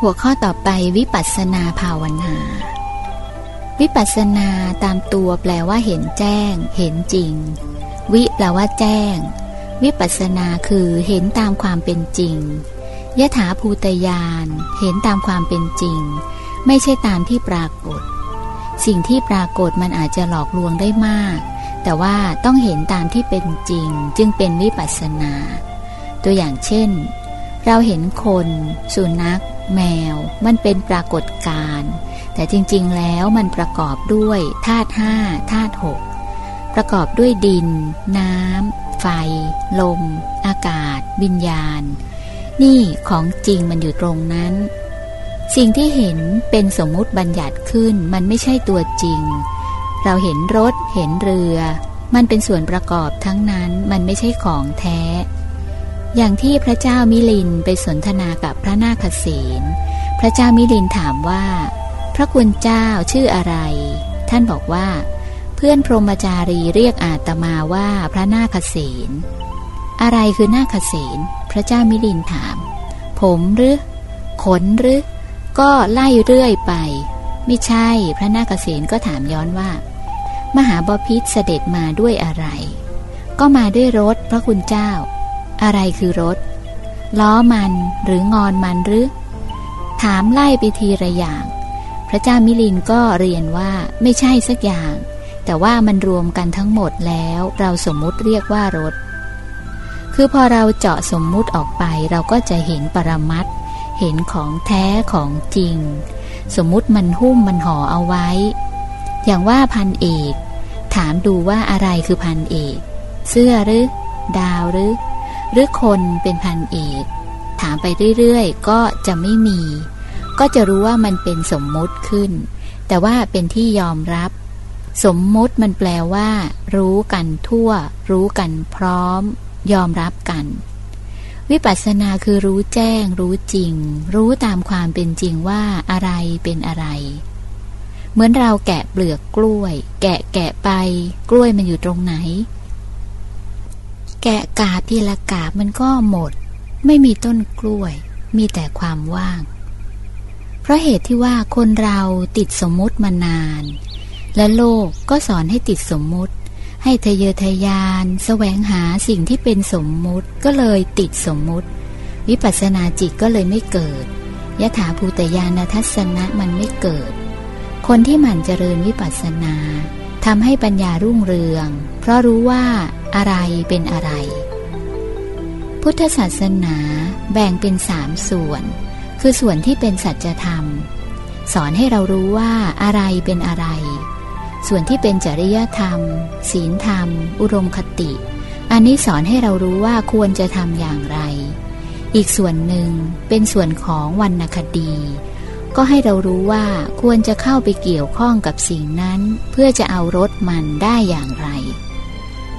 หัวข้อต่อไปวิปัสนาภาวนา วิปัสนาตามตัวแปลว่าเห็นแจ้ง เห็นจริง วิแปลว่าแจ้ง วิปัสนาคือเห็นตามความเป็นจริงยถาภูตยานเห็นตามความเป็นจริง ไม่ใช่ตามที่ปรากฏ สิ่งที่ปรากฏมันอาจจะหลอกลวงได้มาก แต่ว่าต้องเห็นตามที่เป็นจริง จึงเป็นวิปัสนา ตัวอย่างเช่น เราเห็นคน สุนัข แมว มันเป็นปรากฏการณ์แต่จริงๆแล้วมันประกอบด้วยธาตุห้าธาตุหกประกอบด้วยดิน น้ำ ไฟ ลม อากาศ วิญญาณ นี่ของจริงมันอยู่ตรงนั้น สิ่งที่เห็นเป็นสมมุติบัญญัติขึ้นมันไม่ใช่ตัวจริง เราเห็นรถ เห็นเรือ มันเป็นส่วนประกอบทั้งนั้นมันไม่ใช่ของแท้ อย่างที่พระเจ้ามิลินไปสนทนากับพระนาคเษนพระเจ้ามิลินถามว่า พระคุณเจ้าชื่ออะไร ท่านบอกว่า เพื่อนพรหมจารีเรียกอาตมาว่าพระนาคเษนอะไรคือนาคเษนพระเจ้ามิลินถาม ผมหรือขนหรือก็ไล่เรื่อยไป ไม่ใช่พระนาคเษนก็ถามย้อนว่า มหาบพิษเสด็จมาด้วยอะไร ก็มาด้วยรถพระคุณเจ้า อะไรคือรถ ล้อมันหรืองอนมันหรือ ถามไล่ไปทีละอย่าง พระเจ้ามิลินก็เรียนว่าไม่ใช่สักอย่าง แต่ว่ามันรวมกันทั้งหมดแล้วเราสมมุติเรียกว่ารถ คือพอเราเจาะสมมุติออกไปเราก็จะเห็นปรมัตเห็นของแท้ของจริง สมมุติมันหุ้มมันห่อเอาไว้ อย่างว่าพันเอก ถามดูว่าอะไรคือพันเอก เสื้อหรือ ดาวหรือ หรือคนเป็นพันเอกถามไปเรื่อยๆ ก็จะไม่มี ก็จะรู้ว่ามันเป็นสมมุติขึ้น แต่ว่าเป็นที่ยอมรับ สมมุติมันแปลว่า รู้กันทั่ว รู้กันพร้อม ยอมรับกัน วิปัสสนาคือรู้แจ้ง รู้จริง รู้ตามความเป็นจริงว่าอะไรเป็นอะไร เหมือนเราแกะเปลือกกล้วย แกะแกะไป กล้วยมันอยู่ตรงไหน แกะกาบทีละกาบมันก็หมด ไม่มีต้นกล้วย มีแต่ความว่าง เพราะเหตุที่ว่าคนเราติดสมมุติมานาน และโลกก็สอนให้ติดสมมุติ ให้ทะเยอทะยานสแสวงหาสิ่งที่เป็นสมมุติก็เลยติดสมมุติ วิปัสสนาจิตก็เลยไม่เกิดยถาภูตยานทัศนะมันไม่เกิด คนที่หมั่นเจริญวิปัสสนา ทำให้ปัญญารุ่งเรือง เพราะรู้ว่าอะไรเป็นอะไร พุทธศาสนาแบ่งเป็นสามส่วน คือส่วนที่เป็นสัจธรรม สอนให้เรารู้ว่าอะไรเป็นอะไร ส่วนที่เป็นจริยธรรม ศีลธรรม อุรมคติ อันนี้สอนให้เรารู้ว่าควรจะทำอย่างไร อีกส่วนหนึ่งเป็นส่วนของวรรณคดี ก็ให้เรารู้ว่าควรจะเข้าไปเกี่ยวข้องกับสิ่งนั้น เพื่อจะเอารถมันได้อย่างไร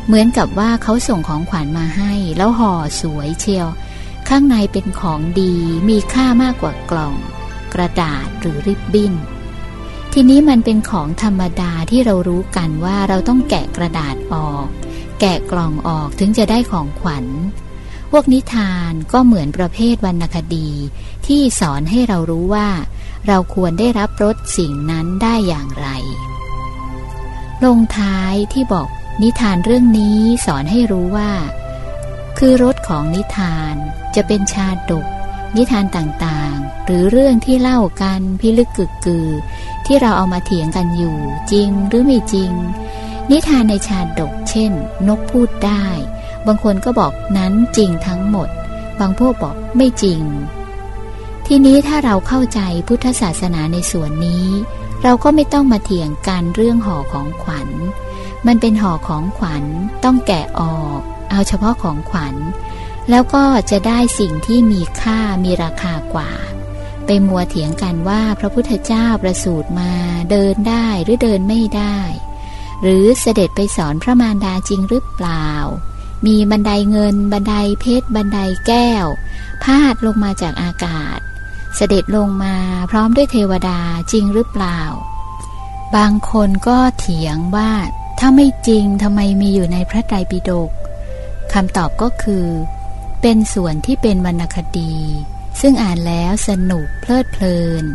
เหมือนกับว่าเขาส่งของขวัญมาให้แล้วห่อสวยเชียว ข้างในเป็นของดีมีค่ามากกว่ากล่อง กระดาษหรือริบบิ้น ทีนี้มันเป็นของธรรมดาที่เรารู้กันว่าเราต้องแกะกระดาษออก แกะกล่องออกถึงจะได้ของขวัญพวกนิทานก็เหมือนประเภทวรรณคดีที่สอนให้เรารู้ว่า เราควรได้รับรสสิ่งนั้นได้อย่างไร ลงท้ายที่บอกนิทานเรื่องนี้สอนให้รู้ว่า คือรสของนิทานจะเป็นชาดก นิทานต่างๆ หรือเรื่องที่เล่ากันพิลึกกึกกือ ที่เราเอามาเถียงกันอยู่ จริงหรือไม่จริง นิทานในชาดก เช่น นกพูดได้ บางคนก็บอกนั้นจริงทั้งหมด บางพวกบอกไม่จริง ทีนี้ถ้าเราเข้าใจพุทธศาสนาในส่วนนี้ เราก็ไม่ต้องมาเถียงกันเรื่องห่อของขวัญ มันเป็นห่อของขวัญต้องแกะออก เอาเฉพาะของขวัญ แล้วก็จะได้สิ่งที่มีค่ามีราคากว่า ไปมัวเถียงกันว่าพระพุทธเจ้าประสูติมาเดินได้หรือเดินไม่ได้ หรือเสด็จไปสอนพระมารดาจริงหรือเปล่า มีบันไดเงิน บันไดเพชร บันไดแก้ว พาดลงมาจากอากาศ เสด็จลงมาพร้อมด้วยเทวดาจริงหรือเปล่า บางคนก็เถียงว่าถ้าไม่จริงทำไมมีอยู่ในพระไตรปิฎกคำตอบก็คือ เป็นส่วนที่เป็นวรรณคดี ซึ่งอ่านแล้วสนุกเพลิดเพลิน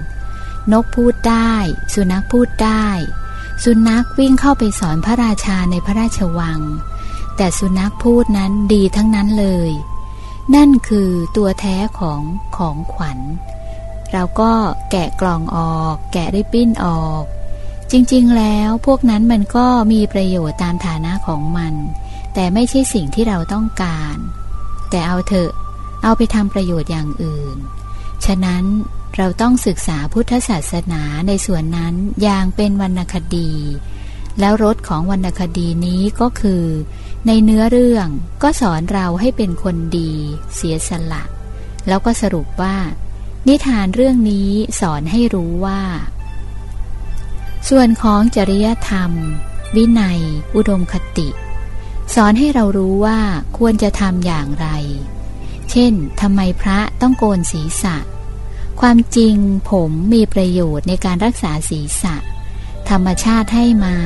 นกพูดได้ สุนัขพูดได้ สุนัขวิ่งเข้าไปสอนพระราชาในพระราชวัง แต่สุนัขพูดนั้นดีทั้งนั้นเลย นั่นคือตัวแท้ของของขวัญ เราก็แกะกล่องออก แกะริบบิ้นออก จริงๆแล้วพวกนั้นมันก็มีประโยชน์ตามฐานะของมัน แต่ไม่ใช่สิ่งที่เราต้องการ แต่เอาเถอะ เอาไปทำประโยชน์อย่างอื่น ฉะนั้นเราต้องศึกษาพุทธศาสนาในส่วนนั้นอย่างเป็นวรรณคดี แล้วรสของวรรณคดีนี้ก็คือ ในเนื้อเรื่องก็สอนเราให้เป็นคนดี เสียสละ แล้วก็สรุปว่า นิทานเรื่องนี้สอนให้รู้ว่า ส่วนของจริยธรรม วินัย อุดมคติ สอนให้เรารู้ว่าควรจะทำอย่างไร เช่นทำไมพระต้องโกนศีรษะ ความจริงผมมีประโยชน์ในการรักษาศีรษะ ธรรมชาติให้มา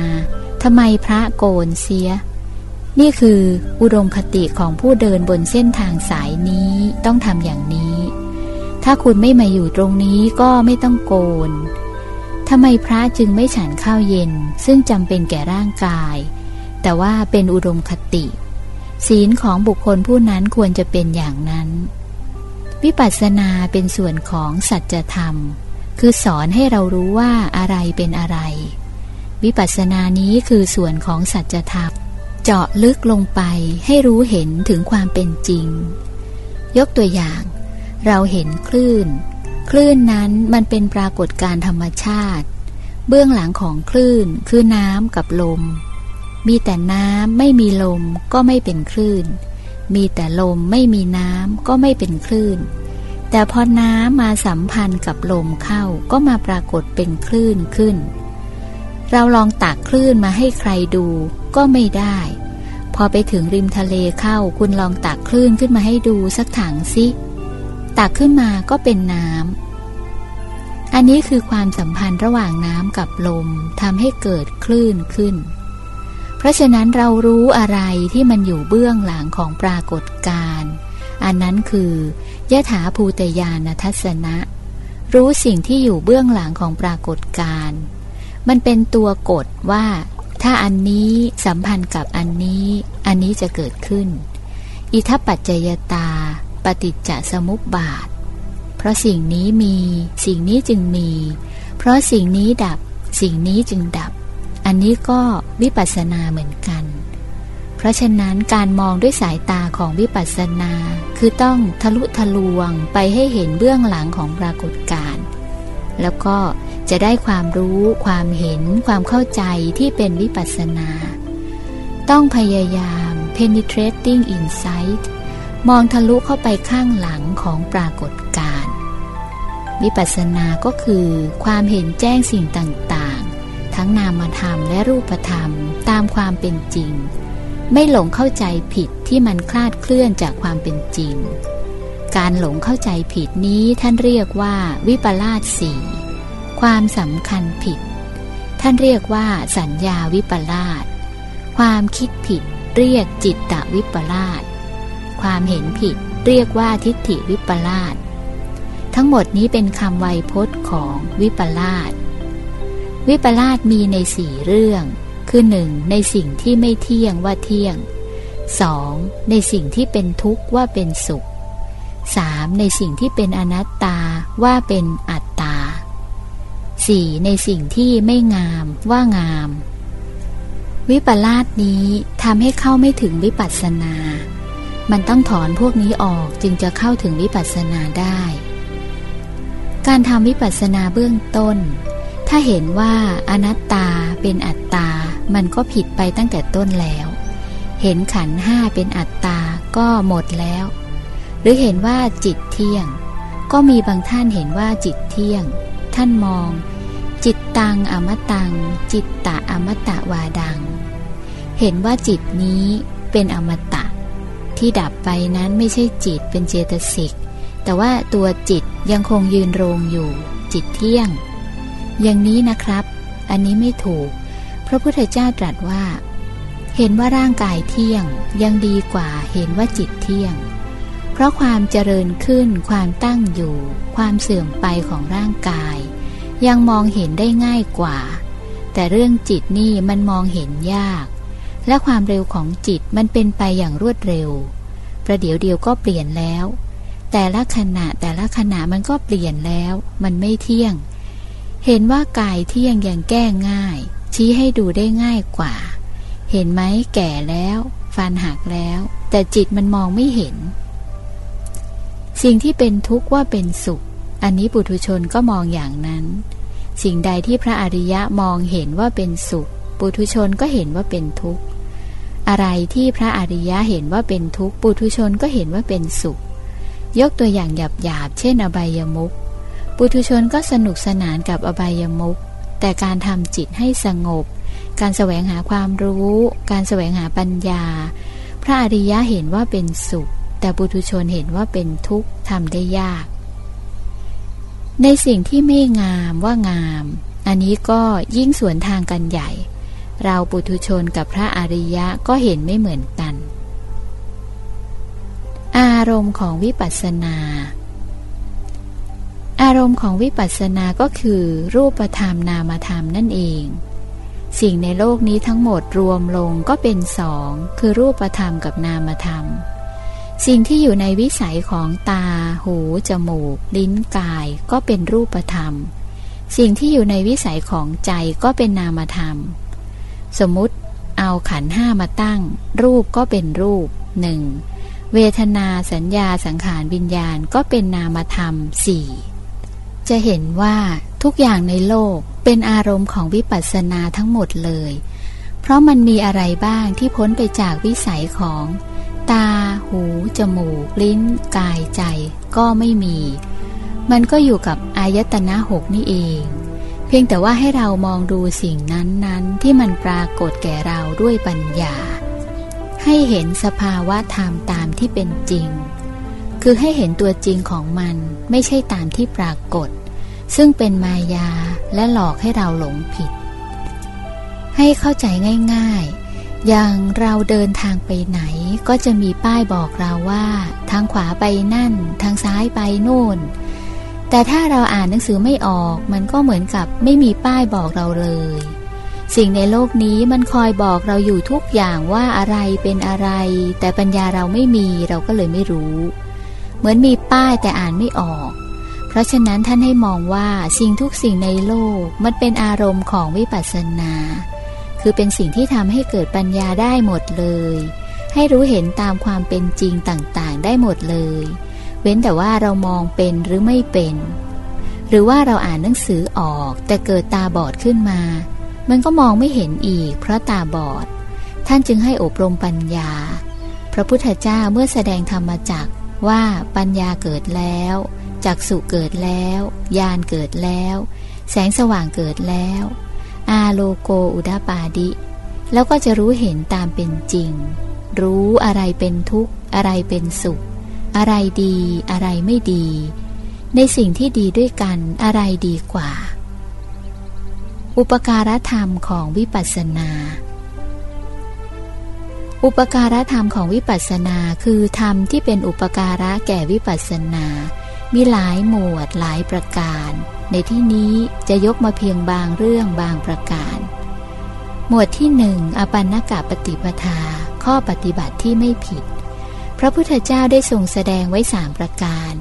ทำไมพระโกนเสีย นี่คืออุดมคติของผู้เดินบนเส้นทางสายนี้ต้องทำอย่างนี้ ถ้าคุณไม่มาอยู่ตรงนี้ก็ไม่ต้องโกนทำไมพระจึงไม่ฉันข้าวเย็น ซึ่งจำเป็นแก่ร่างกาย แต่ว่าเป็นอุดมคติ ศีลของบุคคลผู้นั้นควรจะเป็นอย่างนั้น วิปัสสนาเป็นส่วนของสัจธรรม คือสอนให้เรารู้ว่าอะไรเป็นอะไร วิปัสสนานี้คือส่วนของสัจธรรม เจาะลึกลงไปให้รู้เห็นถึงความเป็นจริง ยกตัวอย่าง เราเห็นคลื่น คลื่นนั้นมันเป็นปรากฏการธรรมชาติ เบื้องหลังของคลื่นคือน้ำกับลม มีแต่น้ำไม่มีลมก็ไม่เป็นคลื่น มีแต่ลมไม่มีน้ำก็ไม่เป็นคลื่น แต่พอน้ำมาสัมพันธ์กับลมเข้าก็มาปรากฏเป็นคลื่นขึ้น เราลองตักคลื่นมาให้ใครดูก็ไม่ได้พอไปถึงริมทะเลเข้าคุณลองตักคลื่นขึ้นมาให้ดูสักถังสิ ตักขึ้นมาก็เป็นน้ำ อันนี้คือความสัมพันธ์ระหว่างน้ำกับลมทำให้เกิดคลื่นขึ้น เพราะฉะนั้นเรารู้อะไรที่มันอยู่เบื้องหลังของปรากฏการณ์อันนั้นคือยะถาภูตยานทัศนะ รู้สิ่งที่อยู่เบื้องหลังของปรากฏการณ์มันเป็นตัวกฎว่า ถ้าอันนี้สัมพันธ์กับอันนี้ อันนี้จะเกิดขึ้น อิทัปปัจจยตา ปฏิจจสมุปบาท เพราะสิ่งนี้มี สิ่งนี้จึงมี เพราะสิ่งนี้ดับ สิ่งนี้จึงดับ อันนี้ก็วิปัสสนาเหมือนกัน เพราะฉะนั้นการมองด้วยสายตาของวิปัสสนา คือต้องทะลุทะลวงไปให้เห็นเบื้องหลังของปรากฏการณ์แล้วก็จะได้ความรู้ ความเห็น ความเข้าใจที่เป็นวิปัสสนา ต้องพยายาม penetrating insight มองทะลุเข้าไปข้างหลังของปรากฏการณ์วิปัสสนาก็คือความเห็นแจ้งสิ่งต่างๆ ทั้งนามธรรมและรูปธรรมตามความเป็นจริง ไม่หลงเข้าใจผิดที่มันคลาดเคลื่อนจากความเป็นจริง การหลงเข้าใจผิดนี้ท่านเรียกว่าวิปลาสสีความสำคัญผิด ท่านเรียกว่าสัญญาวิปลาสความคิดผิดเรียกจิตตวิปลาส ความเห็นผิด เรียกว่าทิฏฐิวิปลาสทั้งหมดนี้เป็นคำไวยพจน์ของวิปลาสวิปลาสมีในสี่เรื่อง คือหนึ่งในสิ่งที่ไม่เที่ยงว่าเที่ยงสองในสิ่งที่เป็นทุกข์ว่าเป็นสุขสามในสิ่งที่เป็นอนัตตาว่าเป็นอัตตาสี่ในสิ่งที่ไม่งามว่างาม วิปลาสนี้ทำให้เข้าไม่ถึงวิปัสสนา มันต้องถอนพวกนี้ออกจึงจะเข้าถึงวิปัสสนาได้ การทำวิปัสสนาเบื้องต้น ถ้าเห็นว่าอนัตตาเป็นอัตตา มันก็ผิดไปตั้งแต่ต้นแล้ว เห็นขันห้าเป็นอัตตาก็หมดแล้ว หรือเห็นว่าจิตเที่ยง ก็มีบางท่านเห็นว่าจิตเที่ยง ท่านมอง จิตตังอมตัง จิตตะอมตะวาดัง เห็นว่าจิตนี้เป็นอมตะ ที่ดับไปนั้นไม่ใช่จิตเป็นเจตสิก แต่ว่าตัวจิตยังคงยืนโรงอยู่ จิตเที่ยง อย่างนี้นะครับ อันนี้ไม่ถูก พระพุทธเจ้าตรัสว่า เห็นว่าร่างกายเที่ยงยังดีกว่าเห็นว่าจิตเที่ยง เพเพราะความเจริญขึ้นความตั้งอยู่ ความเสื่อมไปของร่างกาย ยังมองเห็นได้ง่ายกว่า แต่เรื่องจิตนี่มันมองเห็นยาก และความเร็วของจิตมันเป็นไปอย่างรวดเร็ว ประเดี๋ยวเดียวก็เปลี่ยนแล้ว แต่ละขณะแต่ละขณะมันก็เปลี่ยนแล้ว มันไม่เที่ยง เห็นว่ากายเที่ยงยังแก้ง่าย ชี้ให้ดูได้ง่ายกว่า เห็นไหมแก่แล้ว ฟันหักแล้ว แต่จิตมันมองไม่เห็น สิ่งที่เป็นทุกข์ว่าเป็นสุข อันนี้ปุถุชนก็มองอย่างนั้น สิ่งใดที่พระอริยะมองเห็นว่าเป็นสุขปุถุชนก็เห็นว่าเป็นทุกข์ อะไรที่พระอริยะเห็นว่าเป็นทุกข์ปุถุชนก็เห็นว่าเป็นสุข ยกตัวอย่างหยาบๆ เช่นอบายมุขปุถุชนก็สนุกสนานกับอบายมุขแต่การทำจิตให้สงบ การแสวงหาความรู้ การแสวงหาปัญญา พระอริยะเห็นว่าเป็นสุข แต่บุตุชนเห็นว่าเป็นทุกข์ทำได้ยาก ในสิ่งที่ไม่งามว่างาม อันนี้ก็ยิ่งสวนทางกันใหญ่ เราปุถุชนกับพระอริยะก็เห็นไม่เหมือนกัน อารมณ์ของวิปัสสนา อารมณ์ของวิปัสสนาก็คือรูปธรรมนามธรรมนั่นเอง สิ่งในโลกนี้ทั้งหมดรวมลงก็เป็นสองคือรูปธรรมกับนามธรรม สิ่งที่อยู่ในวิสัยของตา หู จมูก ลิ้นกาย ก็เป็นรูปธรรม สิ่งที่อยู่ในวิสัยของใจก็เป็นนามธรรม สมมติเอาขันห้ามาตั้ง รูปก็เป็นรูปหนึ่งเวทนาสัญญาสังขารวิญญาณก็เป็นนามธรรมสี่จะเห็นว่าทุกอย่างในโลกเป็นอารมณ์ของวิปัสสนาทั้งหมดเลย เพราะมันมีอะไรบ้างที่พ้นไปจากวิสัยของ ตา หู จมูก ลิ้น กายใจ ก็ไม่มี มันก็อยู่กับอายตนะหกนี่เอง เพียงแต่ว่าให้เรามองดูสิ่งนั้นๆ ที่มันปรากฏแก่เราด้วยปัญญา ให้เห็นสภาวะธรรมตามที่เป็นจริง คือให้เห็นตัวจริงของมันไม่ใช่ตามที่ปรากฏ ซึ่งเป็นมายาและหลอกให้เราหลงผิด ให้เข้าใจง่ายๆ อย่างเราเดินทางไปไหนก็จะมีป้ายบอกเราว่า ทางขวาไปนั่น ทางซ้ายไปโน่น แต่ถ้าเราอ่านหนังสือไม่ออก มันก็เหมือนกับไม่มีป้ายบอกเราเลย สิ่งในโลกนี้มันคอยบอกเราอยู่ทุกอย่างว่าอะไรเป็นอะไร แต่ปัญญาเราไม่มีเราก็เลยไม่รู้ เหมือนมีป้ายแต่อ่านไม่ออก เพราะฉะนั้นท่านให้มองว่าสิ่งทุกสิ่งในโลกมันเป็นอารมณ์ของวิปัสสนา คือเป็นสิ่งที่ทำให้เกิดปัญญาได้หมดเลย ให้รู้เห็นตามความเป็นจริงต่างๆ ได้หมดเลย เว้นแต่ว่าเรามองเป็นหรือไม่เป็น หรือว่าเราอ่านหนังสือออก แต่เกิดตาบอดขึ้นมา มันก็มองไม่เห็นอีก เพราะตาบอด ท่านจึงให้อบรมปัญญา พระพุทธเจ้าเมื่อแสดงธรรมจักว่าปัญญาเกิดแล้วจักสุเกิดแล้วญาณเกิดแล้ว แสงสว่างเกิดแล้ว อาโลโกอุดาปาดิ แล้วก็จะรู้เห็นตามเป็นจริง รู้อะไรเป็นทุกข์ อะไรเป็นสุข อะไรดีอะไรไม่ดี ในสิ่งที่ดีด้วยกันอะไรดีกว่า อุปการธรรมของวิปัสสนา อุปการธรรมของวิปัสสนาคือธรรมที่เป็นอุปการะแก่วิปัสสนา มีหลายหมวดหลายประการ ในที่นี้จะยกมาเพียงบางเรื่องบางประการ หมวดที่หนึ่งอปันนกะปฏิปทา ข้อปฏิบัติที่ไม่ผิด พระพุทธเจ้าได้ทรงแสดงไว้สามประการ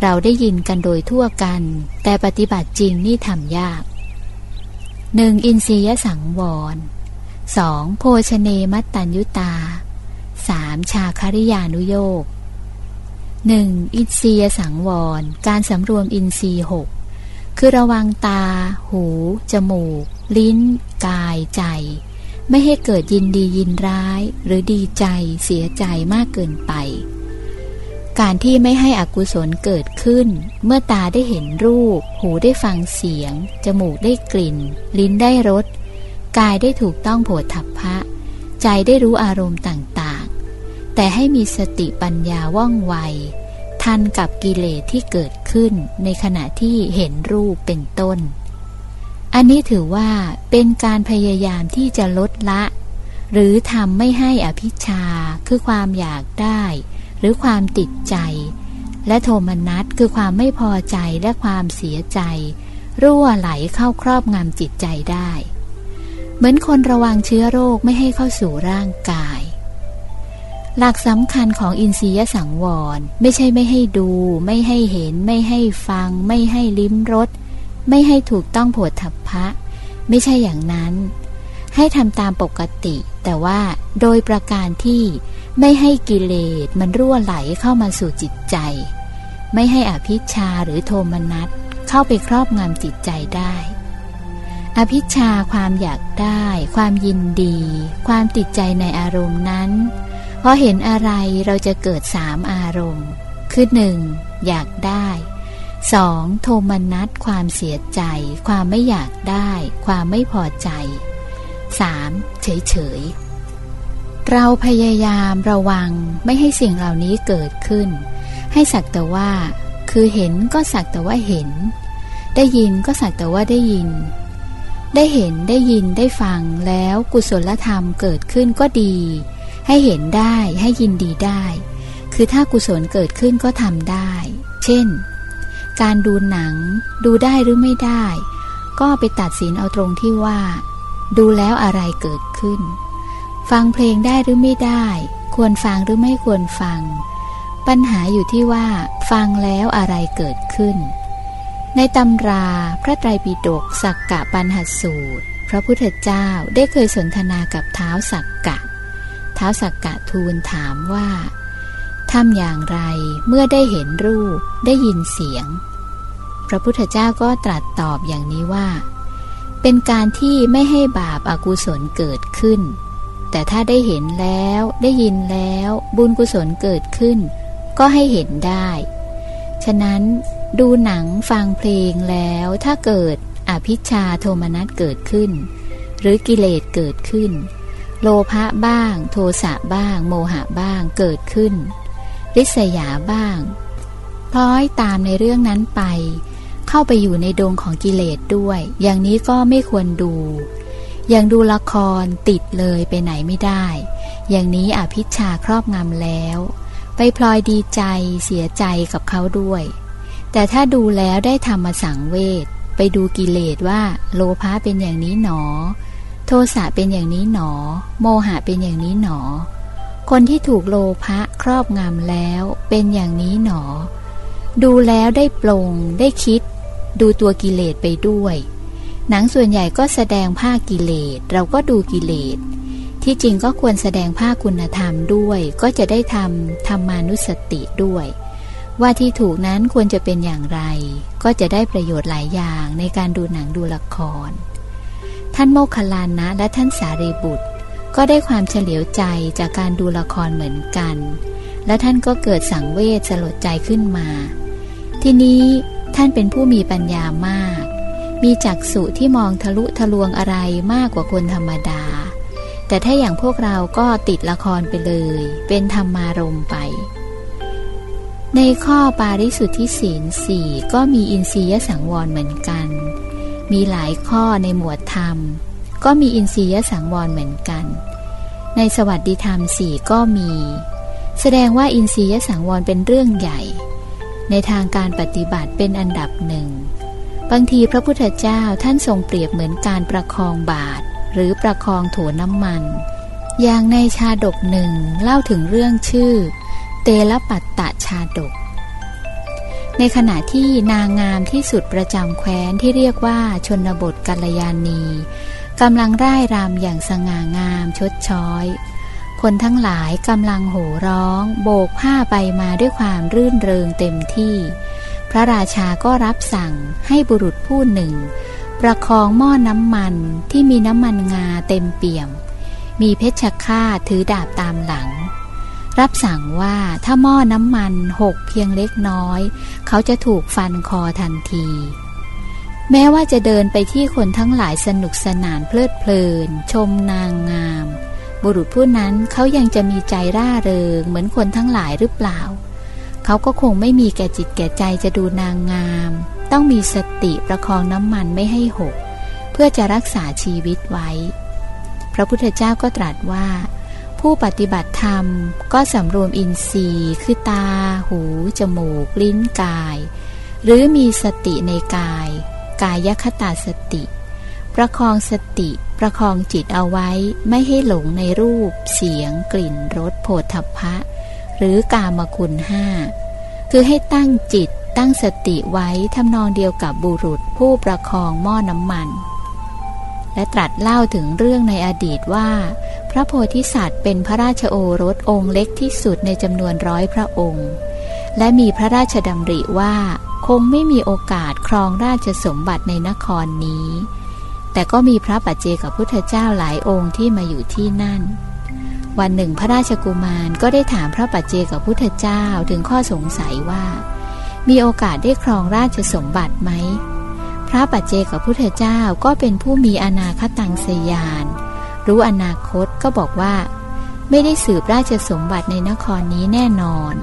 เราได้ยินกันโดยทั่วกัน แต่ปฏิบัติจริงนี่ทำยากหนึ่งอินทรียสังวรสองโภชเนมัตตัญยุตาสามชาคริยานุโยกหนึ่งอินทรียสังวร การสำรวมอินทรีหกคือระวังตา หู จมูก ลิ้น กาย ใจ ไม่ให้เกิดยินดียินร้าย หรือดีใจเสียใจมากเกินไป การที่ไม่ให้อกุศลเกิดขึ้น เมื่อตาได้เห็นรูป หูได้ฟังเสียง จมูกได้กลิ่น ลิ้นได้รส กายได้ถูกต้องโผฏฐัพพะ ใจได้รู้อารมณ์ต่างๆ แต่ให้มีสติปัญญาว่องไว ทันกับกิเลสที่เกิดขึ้นในขณะที่เห็นรูปเป็นต้น อันนี้ถือว่าเป็นการพยายามที่จะลดละ หรือทำไม่ให้อภิชาคือความอยากได้ หรือความติดใจ และโทมนัสคือความไม่พอใจและความเสียใจ รั่วไหลเข้าครอบงำจิตใจได้ เหมือนคนระวังเชื้อโรคไม่ให้เข้าสู่ร่างกาย หลักสำคัญของอินทรียสังวร ไม่ใช่ไม่ให้ดู ไม่ให้เห็น ไม่ให้ฟัง ไม่ให้ลิ้มรส ไม่ให้ถูกต้องโผฏฐัพพะ ไม่ใช่อย่างนั้น ให้ทำตามปกติ แต่ว่าโดยประการที่ไม่ให้กิเลสมันรั่วไหลเข้ามาสู่จิตใจ ไม่ให้อภิชาหรือโทมนัสเข้าไปครอบงำจิตใจได้ อภิชาความอยากได้ ความยินดี ความติดใจในอารมณ์นั้นพอเห็นอะไรเราจะเกิดสามอารมณ์ คือหนึ่งอยากได้ สองโทมนัสความเสียใจ ความไม่อยากได้ ความไม่พอใจสามเฉยเฉยเราพยายามระวังไม่ให้สิ่งเหล่านี้เกิดขึ้น ให้สักแต่ว่า คือเห็นก็สักแต่ว่าเห็น ได้ยินก็สักแต่ว่าได้ยิน ได้เห็นได้ยินได้ฟังแล้วกุศลธรรมเกิดขึ้นก็ดี ให้เห็นได้ให้ยินดีได้ คือถ้ากุศลเกิดขึ้นก็ทำได้ เช่น การดูหนัง ดูได้หรือไม่ได้ ก็ไปตัดสินเอาตรงที่ว่า ดูแล้วอะไรเกิดขึ้น ฟังเพลงได้หรือไม่ได้ ควรฟังหรือไม่ควรฟัง ปัญหาอยู่ที่ว่า ฟังแล้วอะไรเกิดขึ้น ในตำราพระไตรปิฎกสักกะปัญหสูตร พระพุทธเจ้าได้เคยสนทนากับเท้าสักกะ เท้าสักกะทูลถามว่า ทำอย่างไรเมื่อได้เห็นรูปได้ยินเสียง พระพุทธเจ้าก็ตรัสตอบอย่างนี้ว่า เป็นการที่ไม่ให้บาปอากุศลเกิดขึ้น แต่ถ้าได้เห็นแล้วได้ยินแล้วบุญกุศลเกิดขึ้น ก็ให้เห็นได้ ฉะนั้นดูหนังฟังเพลงแล้วถ้าเกิดอภิชาโทมนัสเกิดขึ้น หรือกิเลสเกิดขึ้น โลภะบ้าง โทสะบ้าง โมหะบ้างเกิดขึ้น ริษยาบ้างพล้อยตามในเรื่องนั้นไป เข้าไปอยู่ในดงของกิเลสด้วย อย่างนี้ก็ไม่ควรดู อย่างดูละครติดเลยไปไหนไม่ได้ อย่างนี้อภิชาครอบงำแล้ว ไปพลอยดีใจเสียใจกับเขาด้วย แต่ถ้าดูแล้วได้ธรรมสังเวชไปดูกิเลสว่าโลภะเป็นอย่างนี้หนอ โทสะเป็นอย่างนี้หนอ โมหะเป็นอย่างนี้หนอ คนที่ถูกโลภะครอบงำแล้วเป็นอย่างนี้หนอ ดูแล้วได้ปลงได้คิด ดูตัวกิเลสไปด้วย หนังส่วนใหญ่ก็แสดงภาคกิเลส เราก็ดูกิเลส ที่จริงก็ควรแสดงภาคคุณธรรมด้วย ก็จะได้ทำธรรมานุสติด้วย ว่าที่ถูกนั้นควรจะเป็นอย่างไร ก็จะได้ประโยชน์หลายอย่างในการดูหนังดูละคร ท่านโมคคลานะและท่านสารีบุตร ก็ได้ความเฉลียวใจจากการดูละครเหมือนกัน และท่านก็เกิดสังเวชสลดใจขึ้นมา ทีนี้ท่านเป็นผู้มีปัญญามาก มีจักษุที่มองทะลุทะลวงอะไรมากกว่าคนธรรมดา แต่ถ้าอย่างพวกเราก็ติดละครไปเลย เป็นธรรมารมไป ในข้อปาริสุทธิศีลสี่ก็มีอินทรียสังวรเหมือนกัน มีหลายข้อในหมวดธรรม ก็มีอินทรียสังวรเหมือนกัน ในสวัสดิธรรมสี่ก็มี แสดงว่าอินทรียสังวรเป็นเรื่องใหญ่ ในทางการปฏิบัติเป็นอันดับหนึ่ง บางทีพระพุทธเจ้าท่านทรงเปรียบเหมือนการประคองบาท หรือประคองโถน้ำมัน อย่างในชาดกหนึ่งเล่าถึงเรื่องชื่อ เตลปัตตะชาดกในขณะที่นางงามที่สุดประจำแคว้นที่เรียกว่าชนบทกัลยาณี กำลังร่ายรำอย่างสง่างามชดช้อย คนทั้งหลายกำลังโห่ร้อง โบกผ้าไปมาด้วยความรื่นเริงเต็มที่ พระราชาก็รับสั่งให้บุรุษผู้หนึ่ง ประคองหม้อน้ำมันที่มีน้ำมันงาเต็มเปี่ยม มีเพชฌฆาตถือดาบตามหลัง รับสั่งว่าถ้าหม้อน้ำมันหกเพียงเล็กน้อย เขาจะถูกฟันคอทันที แม้ว่าจะเดินไปที่คนทั้งหลายสนุกสนานเพลิดเพลิน ชมนางงาม บุรุษผู้นั้นเขายังจะมีใจร่าเริง เหมือนคนทั้งหลายหรือเปล่า เขาก็คงไม่มีแก่จิตแก่ใจจะดูนางงาม ต้องมีสติประคองน้ำมันไม่ให้หก เพื่อจะรักษาชีวิตไว้ พระพุทธเจ้าก็ตรัสว่า ผู้ปฏิบัติธรรมก็สำรวมอินทรีย์คือตา หู จมูก ลิ้นกาย หรือมีสติในกาย กายคตาสติ ประคองสติ ประคองจิตเอาไว้ไม่ให้หลงในรูป เสียง กลิ่นรสโผฏฐัพพะ หรือกามคุณห้าคือให้ตั้งจิตตั้งสติไว้ทำนองเดียวกับบุรุษผู้ประคองหม้อน้ำมัน และตรัสเล่าถึงเรื่องในอดีตว่า พระโพธิสัตว์เป็นพระราชโอรสองค์เล็กที่สุดในจำนวนร้อยพระองค์ และมีพระราชดำริว่า คงไม่มีโอกาสครองราชสมบัติในนครนี้ แต่ก็มีพระปัจเจกับพุทธเจ้าหลายองค์ที่มาอยู่ที่นั่น วันหนึ่งพระราชกุมารก็ได้ถามพระปัจเจกับพุทธเจ้าถึงข้อสงสัยว่า มีโอกาสได้ครองราชสมบัติไหม พระปัจเจกับพุทธเจ้าก็เป็นผู้มีอนาคตังสยาน รู้อนาคตก็บอกว่า ไม่ได้สืบราชสมบัติในนครนี้แน่นอน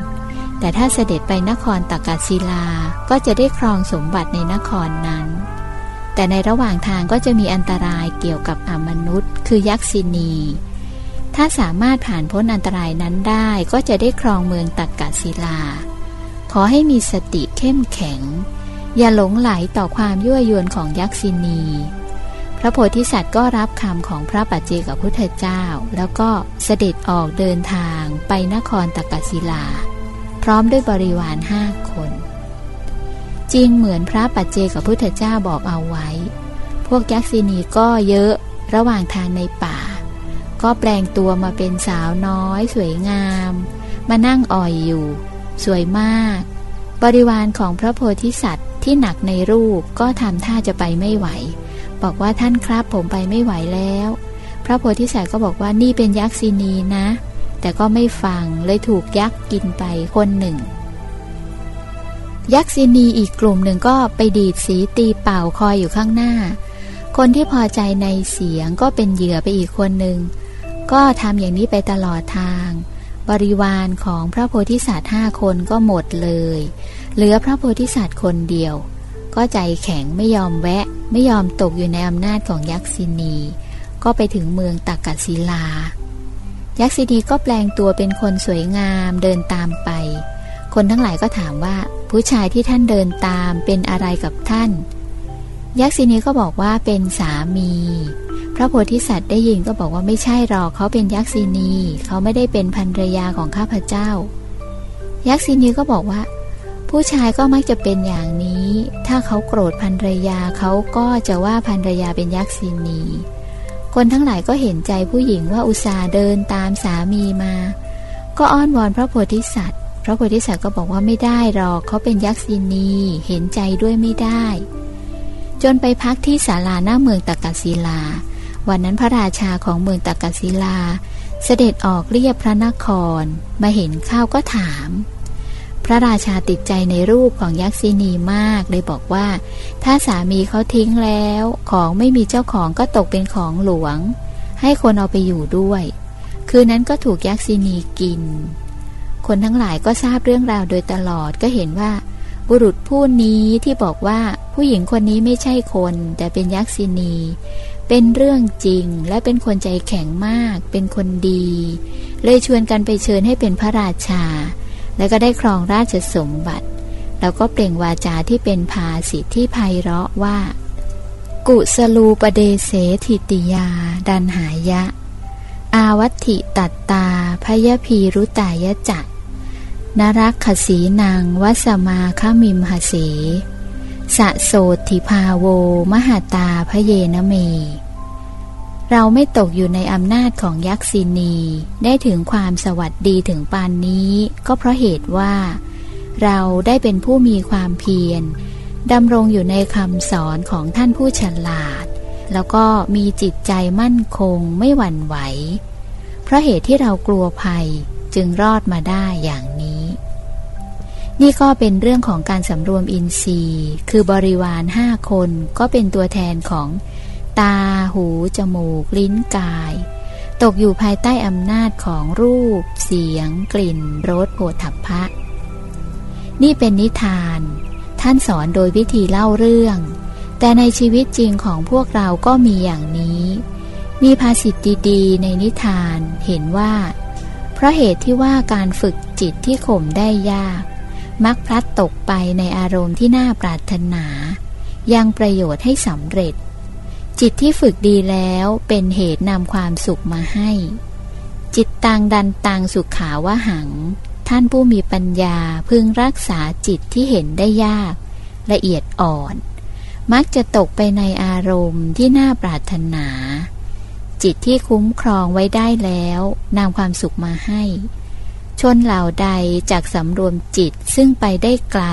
แต่ถ้าเสด็จไปนครตากาศิลา ก็จะได้ครองสมบัติในนครนั้น แต่ในระหว่างทางก็จะมีอันตรายเกี่ยวกับอมนุษย์ คือยักษินี ถ้าสามารถผ่านพ้นอันตรายนั้นได้ก็จะได้ครองเมืองตักกศิลา ขอให้มีสติเข้มแข็ง อย่าหลงไหลต่อความยั่วยวนของยักษินี พระโพธิสัตว์ก็รับคำของพระปัจเจกพุทธเจ้า แล้วก็เสด็จออกเดินทางไปนครตากศิลา พร้อมด้วยบริวารห้าคน จริงเหมือนพระปัจเจกพุทธเจ้าบอกเอาไว้ พวกยักษินีก็เยอะระหว่างทางในป่า ก็แปลงตัวมาเป็นสาวน้อย สวยงาม มานั่งอ่อยอยู่ สวยมาก บริวารของพระโพธิสัตว์ที่หนักในรูปก็ทำท่าจะไปไม่ไหว บอกว่าท่านครับผมไปไม่ไหวแล้ว พระโพธิสัตว์ก็บอกว่านี่เป็นยักษ์ซีนีนะ แต่ก็ไม่ฟังเลยถูกยักษ์กินไปคนหนึ่ง ยักษ์ซีนีอีกกลุ่มหนึ่งก็ไปดีดสีตีเป่าคอยอยู่ข้างหน้า คนที่พอใจในเสียงก็เป็นเหยื่อไปอีกคนหนึ่ง ก็ทำอย่างนี้ไปตลอดทาง บริวารของพระโพธิสัตว์ห้าคนก็หมดเลย เหลือพระโพธิสัตว์คนเดียว ก็ใจแข็งไม่ยอมแวะ ไม่ยอมตกอยู่ในอำนาจของยักษินี ก็ไปถึงเมืองตักกศิลา ยักษินีก็แปลงตัวเป็นคนสวยงามเดินตามไป คนทั้งหลายก็ถามว่า ผู้ชายที่ท่านเดินตามเป็นอะไรกับท่าน ยักษินีก็บอกว่าเป็นสามี พระโพธิสัตว์ได้ยินก็บอกว่าไม่ใช่หรอกเขาเป็นยักษินีเขาไม่ได้เป็นภรรยาของข้าพเจ้า ยักษินีก็บอกว่า ผู้ชายก็มักจะเป็นอย่างนี้ ถ้าเขาโกรธภรรยาเขาก็จะว่าภรรยาเป็นยักษินี คนทั้งหลายก็เห็นใจผู้หญิงว่าอุตส่าห์เดินตามสามีมา ก็อ้อนวอนพระโพธิสัตว์ พระโพธิสัตว์ก็บอกว่าไม่ได้หรอกเขาเป็นยักษินี เห็นใจด้วยไม่ได้ จนไปพักที่ศาลาหน้าเมืองตะกศิลา วันนั้นพระราชาของเมืองตากศิลา เสด็จออกเรียบพระนคร มาเห็นข้าวก็ถาม พระราชาติดใจในรูปของยักษินีมากเลยบอกว่า ถ้าสามีเขาทิ้งแล้ว ของไม่มีเจ้าของก็ตกเป็นของหลวง ให้คนเอาไปอยู่ด้วย คืนนั้นก็ถูกยักษินีกิน คนทั้งหลายก็ทราบเรื่องราวโดยตลอดก็เห็นว่า บุรุษผู้นี้ที่บอกว่าผู้หญิงคนนี้ไม่ใช่คน แต่เป็นยักษินี เป็นเรื่องจริงและเป็นคนใจแข็งมาก เป็นคนดี เลยชวนกันไปเชิญให้เป็นพระราชา แล้วก็ได้ครองราชสมบัติ แล้วก็เปล่งวาจาที่เป็นภาสิทที่ไพเราะว่า กุสลูปเดเสถิติยา ดันหายะ อาวัติตัตตา พยพีรุตายะจักนรักขสีนางวัสมาคมิมหเสสะโสติภาโว มหาตาพระเยนเม เราไม่ตกอยู่ในอำนาจของยักษินี ได้ถึงความสวัสดีถึงปานนี้ ก็เพราะเหตุว่า เราได้เป็นผู้มีความเพียรดำรงอยู่ในคำสอนของท่านผู้ฉลาด แล้วก็มีจิตใจมั่นคงไม่หวั่นไหว เพราะเหตุที่เรากลัวภัยจึงรอดมาได้อย่างนี้ นี่ก็เป็นเรื่องของการสำรวมอินทรีย์ คือบริวารห้าคนก็เป็นตัวแทนของ ตา หู จมูก ลิ้นกาย ตกอยู่ภายใต้อำนาจของรูป เสียง กลิ่น รสโผฏฐัพพะ นี่เป็นนิทาน ท่านสอนโดยวิธีเล่าเรื่อง แต่ในชีวิตจริงของพวกเราก็มีอย่างนี้ มีภาษิตดีๆ ในนิทานเห็นว่า เพราะเหตุที่ว่าการฝึกจิตที่ข่มได้ยาก มักพลัดตกไปในอารมณ์ที่น่าปรารถนา ยังประโยชน์ให้สำเร็จ จิตที่ฝึกดีแล้วเป็นเหตุนำความสุขมาให้ จิตตังดันตังสุขขาวหัง ท่านผู้มีปัญญาพึงรักษาจิตที่เห็นได้ยาก ละเอียดอ่อน มักจะตกไปในอารมณ์ที่น่าปรารถนา จิตที่คุ้มครองไว้ได้แล้วนำความสุขมาให้ ชนเหล่าใดจากสำรวมจิตซึ่งไปได้ไกล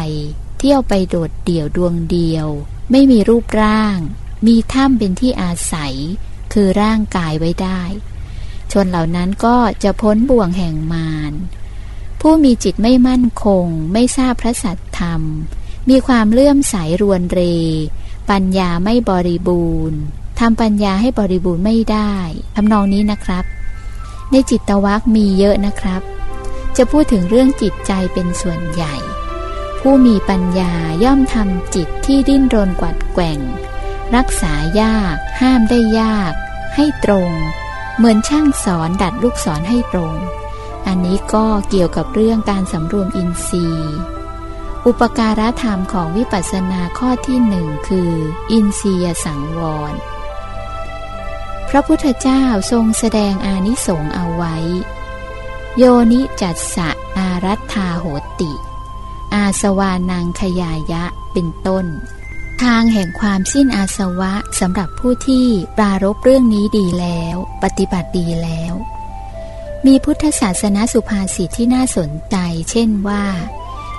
เที่ยวไปโดดเดี่ยวดวงเดียว ไม่มีรูปร่าง มีถ้ำเป็นที่อาศัย คือร่างกายไว้ได้ ชนเหล่านั้นก็จะพ้นบ่วงแห่งมารผู้มีจิตไม่มั่นคง ไม่ทราบพระสัตธรรม มีความเลื่อมใสรวนเร ปัญญาไม่บริบูรณ์ทำปัญญาให้บริบูรณ์ไม่ได้ทำนองนี้นะครับ ในจิตวักมีเยอะนะครับ จะพูดถึงเรื่องจิตใจเป็นส่วนใหญ่ ผู้มีปัญญาย่อมทำจิตที่ดิ้นรนกวัดแกว่ง รักษายาก ห้ามได้ยาก ให้ตรง เหมือนช่างสอนดัดลูกศรให้ตรง อันนี้ก็เกี่ยวกับเรื่องการสำรวมอินทรีย์ อุปการะธรรมของวิปัสสนาข้อที่หนึ่งคือ อินทรียสังวร พระพุทธเจ้าทรงแสดงอานิสงส์เอาไว้ โยนิจัสสะอารัตธาโหติ อาสวานังขยายะเป็นต้น ทางแห่งความสิ้นอาสวะสำหรับผู้ที่ปรารบเรื่องนี้ดีแล้ว ปฏิบัติดีแล้ว มีพุทธศาสนาสุภาษิตที่น่าสนใจ เช่นว่า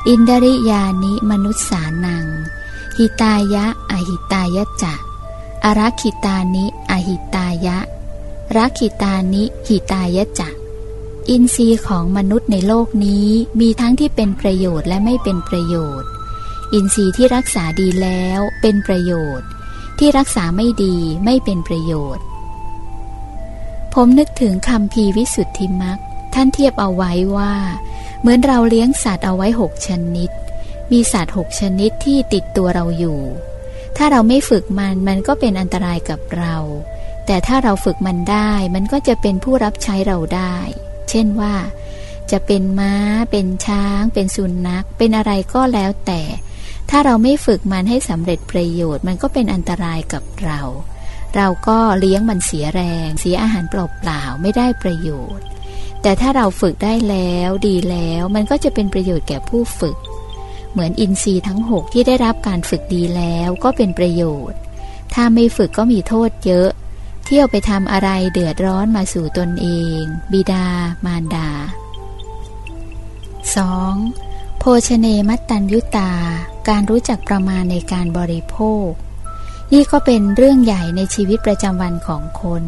อินดริยานิมนุษสานัง หิตายะ อหิตายะจะอรักขิตานิอหิตายะ รักขิตานิ หิตายะจักอินทรีย์ของมนุษย์ในโลกนี้มีทั้งที่เป็นประโยชน์และไม่เป็นประโยชน์ อินทรีย์ที่รักษาดีแล้วเป็นประโยชน์ ที่รักษาไม่ดีไม่เป็นประโยชน์ ผมนึกถึงคำพีวิสุทธิมักท่านเทียบเอาไว้ว่า เหมือนเราเลี้ยงสัตว์เอาไว้หกชนิด มีสัตว์หกชนิดที่ติดตัวเราอยู่ ถ้าเราไม่ฝึกมันมันก็เป็นอันตรายกับเรา แต่ถ้าเราฝึกมันได้มันก็จะเป็นผู้รับใช้เราได้ เช่นว่าจะเป็นม้า เป็นช้าง เป็นสุนัข เป็นอะไรก็แล้วแต่ ถ้าเราไม่ฝึกมันให้สำเร็จประโยชน์ มันก็เป็นอันตรายกับเรา เราก็เลี้ยงมันเสียแรง เสียอาหารเปล่าๆไม่ได้ประโยชน์ แต่ถ้าเราฝึกได้แล้วดีแล้วมันก็จะเป็นประโยชน์แก่ผู้ฝึก เหมือนอินทรีย์ทั้งหกที่ได้รับการฝึกดีแล้วก็เป็นประโยชน์ ถ้าไม่ฝึกก็มีโทษเยอะ เที่ยวไปทำอะไรเดือดร้อนมาสู่ตนเอง บิดา มารดา 2. โภชเนมัตตัญยุตา การรู้จักประมาณในการบริโภค นี่ก็เป็นเรื่องใหญ่ในชีวิตประจำวันของคน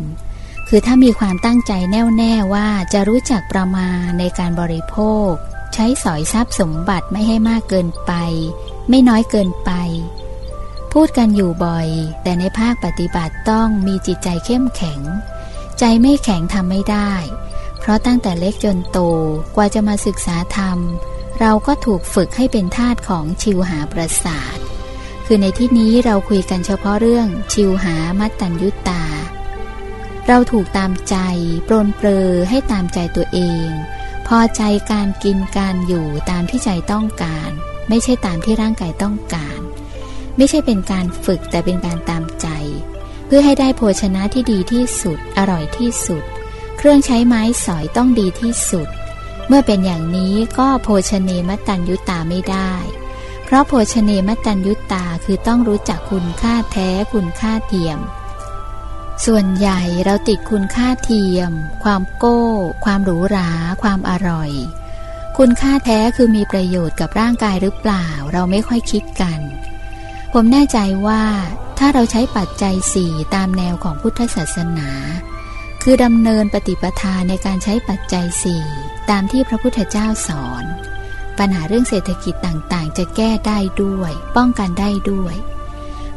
คือถ้ามีความตั้งใจแน่วแน่ว่าจะรู้จักประมาณในการบริโภค ใช้สอยทรัพย์สมบัติไม่ให้มากเกินไป ไม่น้อยเกินไป พูดกันอยู่บ่อย แต่ในภาคปฏิบัติต้องมีจิตใจเข้มแข็ง ใจไม่แข็งทำไม่ได้ เพราะตั้งแต่เล็กจนโตกว่าจะมาศึกษาธรรม เราก็ถูกฝึกให้เป็นทาสของชิวหาประสาท คือในที่นี้เราคุยกันเฉพาะเรื่องชิวหามัตตัญยุตตา เราถูกตามใจปรนเปรอให้ตามใจตัวเอง พอใจการกินการอยู่ตามที่ใจต้องการ ไม่ใช่ตามที่ร่างกายต้องการ ไม่ใช่เป็นการฝึกแต่เป็นการตามใจ เพื่อให้ได้โภชนะที่ดีที่สุด อร่อยที่สุด เครื่องใช้ไม้สอยต้องดีที่สุด เมื่อเป็นอย่างนี้ก็โภชเนมตัญยุตาไม่ได้ เพราะโภชเนมตัญยุตาคือต้องรู้จักคุณค่าแท้คุณค่าเทียม ส่วนใหญ่เราติดคุณค่าเทียม ความโก้ ความหรูหรา ความอร่อย คุณค่าแท้คือมีประโยชน์กับร่างกายหรือเปล่า เราไม่ค่อยคิดกัน ผมแน่ใจว่าถ้าเราใช้ปัจจัยสี่ตามแนวของพุทธศาสนา คือดำเนินปฏิปทาในการใช้ปัจจัยสี่ตามที่พระพุทธเจ้าสอน ปัญหาเรื่องเศรษฐกิจต่างๆ จะแก้ได้ด้วย ป้องกันได้ด้วย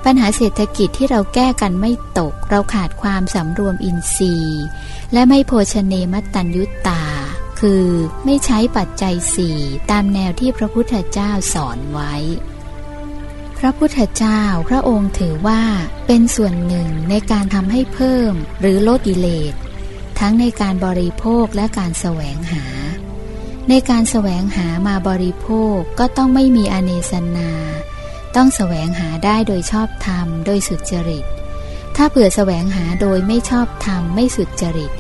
ปัญหาเศรษฐกิจที่เราแก้กันไม่ตก เราขาดความสำรวมอินทรีย์ และไม่โภชเนมัตตัญยุตตา คือไม่ใช้ปัจจัยสี่ตามแนวที่พระพุทธเจ้าสอนไว้ ระพุทธเจ้าพระองค์ถือว่าเป็นส่วนหนึ่งในการทำให้เพิ่มหรือลดกิเลสทั้งในการบริโภคและการแสวงหา ในการแสวงหามาบริโภคก็ต้องไม่มีอเนสนา ต้องแสวงหาได้โดยชอบธรรมโดยสุจริต ถ้าเผื่อแสวงหาโดยไม่ชอบธรรมไม่สุจริต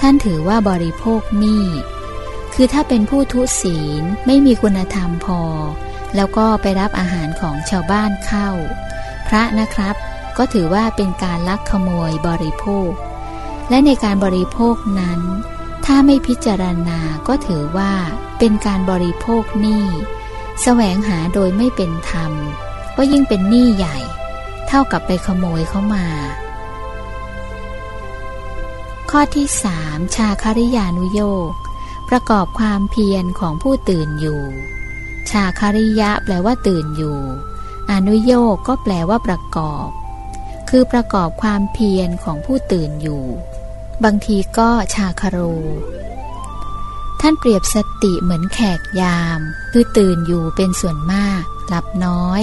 ท่านถือว่าบริโภคนี่คือถ้าเป็นผู้ทุศีลไม่มีคุณธรรมพอ แล้วก็ไปรับอาหารของชาวบ้านเข้า พระนะครับก็ถือว่าเป็นการลักขโมยบริโภค และในการบริโภคนั้น ถ้าไม่พิจารณาก็ถือว่าเป็นการบริโภคหนี้แสวงหาโดยไม่เป็นธรรม ก็ยิ่งเป็นหนี้ใหญ่ เท่ากับไปขโมยเข้ามา ข้อที่สามชาคาริยานุโยกประกอบความเพียรของผู้ตื่นอยู่ ชาคาริยะแปลว่าตื่นอยู่ อนุโยกก็แปลว่าประกอบ คือประกอบความเพียรของผู้ตื่นอยู่ บางทีก็ชาคารู ท่านเปรียบสติเหมือนแขกยาม คือตื่นอยู่เป็นส่วนมากหลับน้อย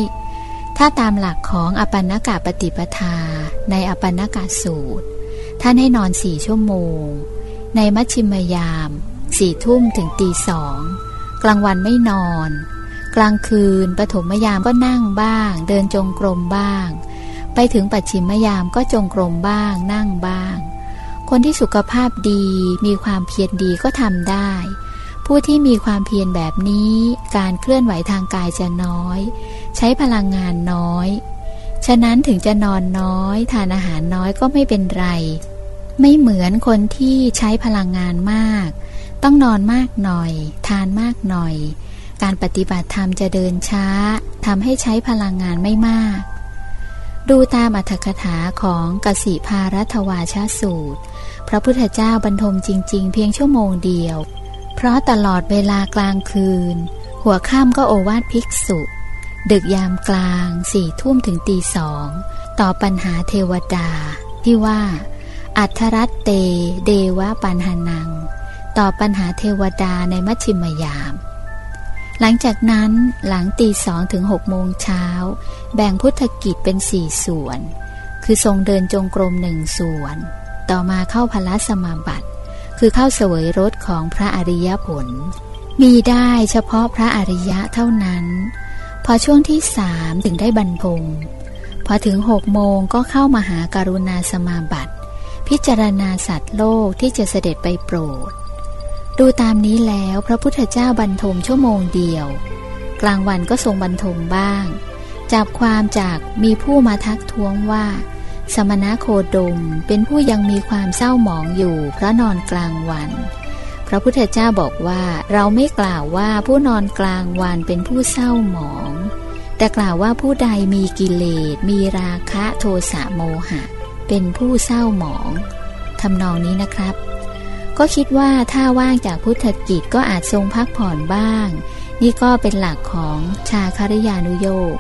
ถ้าตามหลักของอปันนกะปฏิปทา ในอปันนกะสูตร ท่านให้นอนสี่ชั่วโมง ในมัชชิมยามสี่ทุ่มถึงตีสองกลางวันไม่นอน กลางคืนปฐมยามก็นั่งบ้าง เดินจงกรมบ้าง ไปถึงปัจฉิมยามก็จงกรมบ้าง นั่งบ้าง คนที่สุขภาพดีมีความเพียรดีก็ทำได้ ผู้ที่มีความเพียรแบบนี้ การเคลื่อนไหวทางกายจะน้อย ใช้พลังงานน้อย ฉะนั้นถึงจะนอนน้อย ทานอาหารน้อยก็ไม่เป็นไร ไม่เหมือนคนที่ใช้พลังงานมาก ต้องนอนมากหน่อย ทานมากหน่อย การปฏิบัติธรรมจะเดินช้าทำให้ใช้พลังงานไม่มาก ดูตามอัธกถาของกสิภารัตวาชาสูตร พระพุทธเจ้าบรรทมจริง ๆ เพียงชั่วโมงเดียว เพราะตลอดเวลากลางคืน หัวข้ามก็โอวาทภิกษุ ดึกยามกลางสี่ทุ่มถึงตีสองต่อปัญหาเทวดา ที่ว่า อัทรัตเต เดวะปันหานัง ต่อปัญหาเทวดาในมัชชิมยาม หลังจากนั้นหลังตีสองถึงหกโมงเช้า แบ่งพุทธกิจเป็นสี่ส่วน คือทรงเดินจงกรมหนึ่งส่วน ต่อมาเข้าพละสมาบัติ คือเข้าเสวยรสของพระอริยผล มีได้เฉพาะพระอริยะเท่านั้น พอช่วงที่สามถึงได้บรรพงพอถึงหกโมงก็เข้ามาหาการุณาสมาบัติ พิจารณาสัตว์โลกที่จะเสด็จไปโปรด ดูตามนี้แล้วพระพุทธเจ้าบรรทมชั่วโมงเดียว กลางวันก็ทรงบรรทมบ้าง จับความจากมีผู้มาทักท้วงว่า สมณะโคดมเป็นผู้ยังมีความเศร้าหมองอยู่เพราะนอนกลางวัน พระพุทธเจ้าบอกว่าเราไม่กล่าวว่าผู้นอนกลางวันเป็นผู้เศร้าหมอง แต่กล่าวว่าผู้ใดมีกิเลสมีราคะโทสะโมหะ เป็นผู้เศร้าหมองทำนองนี้นะครับ ก็คิดว่าถ้าว่างจากพุทธกิจก็อาจทรงพักผ่อนบ้าง นี่ก็เป็นหลักของชาคริยานุโยก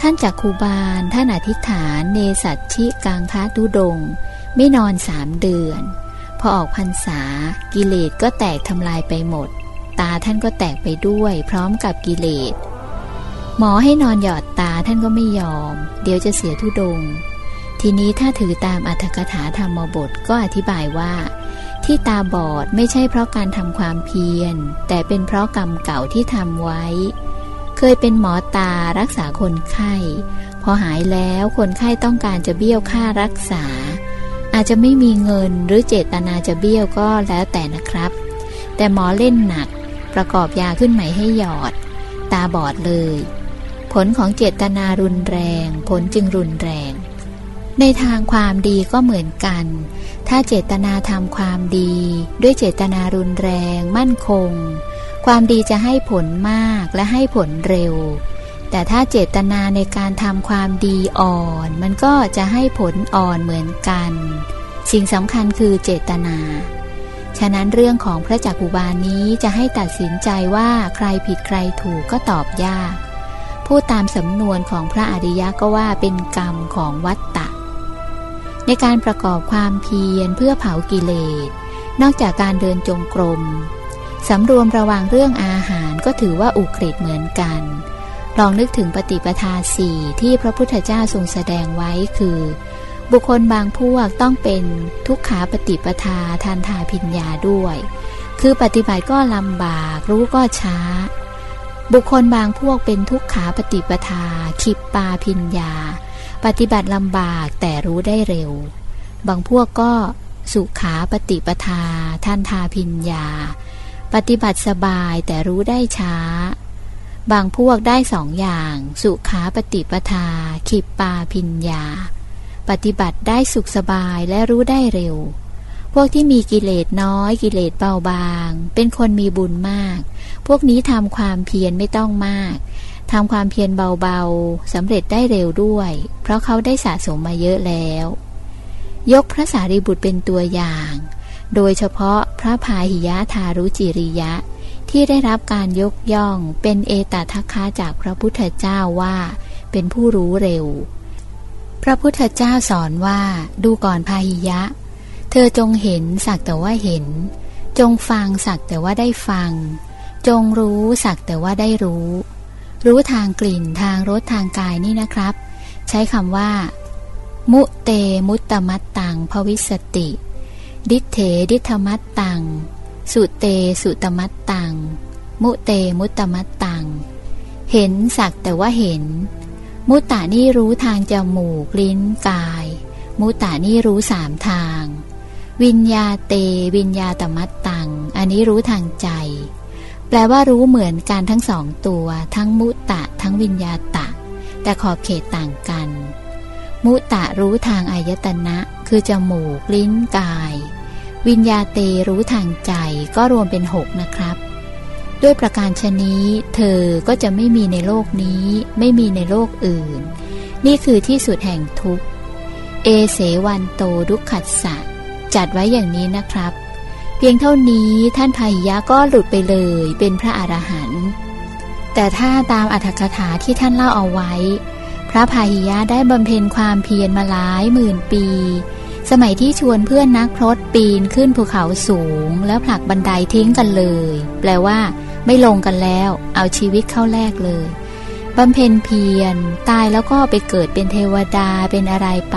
ท่านจากคูบาล ท่านอธิษฐานเนสัตชิกังคะทุดง ไม่นอนสามเดือน พอออกพรรษากิเลสก็แตกทำลายไปหมด ตาท่านก็แตกไปด้วยพร้อมกับกิเลส หมอให้นอนหยอดตาท่านก็ไม่ยอม เดี๋ยวจะเสียทุดง ทีนี้ถ้าถือตามอัธกถาธรรมบทก็อธิบายว่า ที่ตาบอดไม่ใช่เพราะการทำความเพียร แต่เป็นเพราะกรรมเก่าที่ทำไว้ เคยเป็นหมอตารักษาคนไข้ พอหายแล้วคนไข้ต้องการจะเบี้ยวค่ารักษา อาจจะไม่มีเงินหรือเจตนาจะเบี้ยวก็แล้วแต่นะครับ แต่หมอเล่นหนัก ประกอบยาขึ้นใหม่ให้หยอด ตาบอดเลย ผลของเจตนารุนแรง ผลจึงรุนแรง ในทางความดีก็เหมือนกัน ถ้าเจตนาทำความดี ด้วยเจตนารุนแรงมั่นคง ความดีจะให้ผลมากและให้ผลเร็ว แต่ถ้าเจตนาในการทำความดีอ่อน มันก็จะให้ผลอ่อนเหมือนกัน สิ่งสำคัญคือเจตนา ฉะนั้นเรื่องของพระจักกุบาลนี้จะให้ตัดสินใจว่าใครผิดใครถูกก็ตอบยาก พูดตามสำนวนของพระอริยะก็ว่าเป็นกรรมของวัตตะ ในการประกอบความเพียรเพื่อเผากิเลส นอกจากการเดินจงกรมสำรวมระวังเรื่องอาหารก็ถือว่าอุกฤษเหมือนกัน ลองนึกถึงปฏิปทาสี่ที่พระพุทธเจ้าทรงแสดงไว้คือ บุคคลบางพวกต้องเป็นทุกขาปฏิปทาทานทาพิญญาด้วย คือปฏิบัติก็ลำบากรู้ก็ช้า บุคคลบางพวกเป็นทุกขาปฏิปทาขิปปาพิญญา ปฏิบัติลำบากแต่รู้ได้เร็ว บางพวกก็สุขาปฏิปทาท่านทาพิญญา ปฏิบัติสบายแต่รู้ได้ช้า บางพวกได้สองอย่าง สุขาปฏิปทาขิปปาพิญญา ปฏิบัติได้สุขสบายและรู้ได้เร็ว พวกที่มีกิเลสน้อยกิเลสเบาบาง เป็นคนมีบุญมาก พวกนี้ทำความเพียรไม่ต้องมาก ทำความเพียรเบาๆสำเร็จได้เร็วด้วย เพราะเขาได้สะสมมาเยอะแล้ว ยกพระสารีบุตรเป็นตัวอย่าง โดยเฉพาะพระพาหิยะทารุจิริยะ ที่ได้รับการยกย่องเป็นเอตทัคคาจากพระพุทธเจ้าว่า เป็นผู้รู้เร็ว พระพุทธเจ้าสอนว่าดูก่อนพาหิยะ เธอจงเห็นสักแต่ว่าเห็น จงฟังสักแต่ว่าได้ฟัง จงรู้สักแต่ว่าได้รู้ รู้ทางกลิ่นทางรสทางกายนี่นะครับ ใช้คำว่า มุเตมุตตมัตตังภวิสติ ดิเถดิธมัตตัง สุเตสุตมัตตัง มุเตมุตตมัตตัง เห็นสักแต่ว่าเห็น มุตตานี่รู้ทางจมูกลิ้นกาย มุตตานี่รู้สามทาง วิญญาเต วิญญาตมัตตัง อันนี้รู้ทางใจ แปลว่ารู้เหมือนกันทั้งสองตัว ทั้งมุตตะ ทั้งวิญญาตะ แต่ขอบเขตต่างกัน มุตะรู้ทางอายตนะ คือจมูก ลิ้นกาย วิญญาเตรู้ทางใจก็รวมเป็นหกนะครับ ด้วยประการชนี้ เธอก็จะไม่มีในโลกนี้ ไม่มีในโลกอื่น นี่คือที่สุดแห่งทุกข์เอเสวันโตดุขัสสะจัดไว้อย่างนี้นะครับ พียงเท่านี้ท่านพายะก็หลุดไปเลยเป็นพระอรหันต์แต่ถ้าตามอัธกถาที่ท่านเล่าเอาไว้ พระพาหิยะได้บำเพ็ญความเพียรมาหลายหมื่นปี สมัยที่ชวนเพื่อนนักพรตปีนขึ้นภูเขาสูง แล้วผลักบันไดทิ้งกันเลย แปลว่า ไม่ลงกันแล้ว เอาชีวิตเข้าแลกเลยบำเพ็ญเพียรตายแล้วก็ไปเกิดเป็นเทวดาเป็นอะไรไป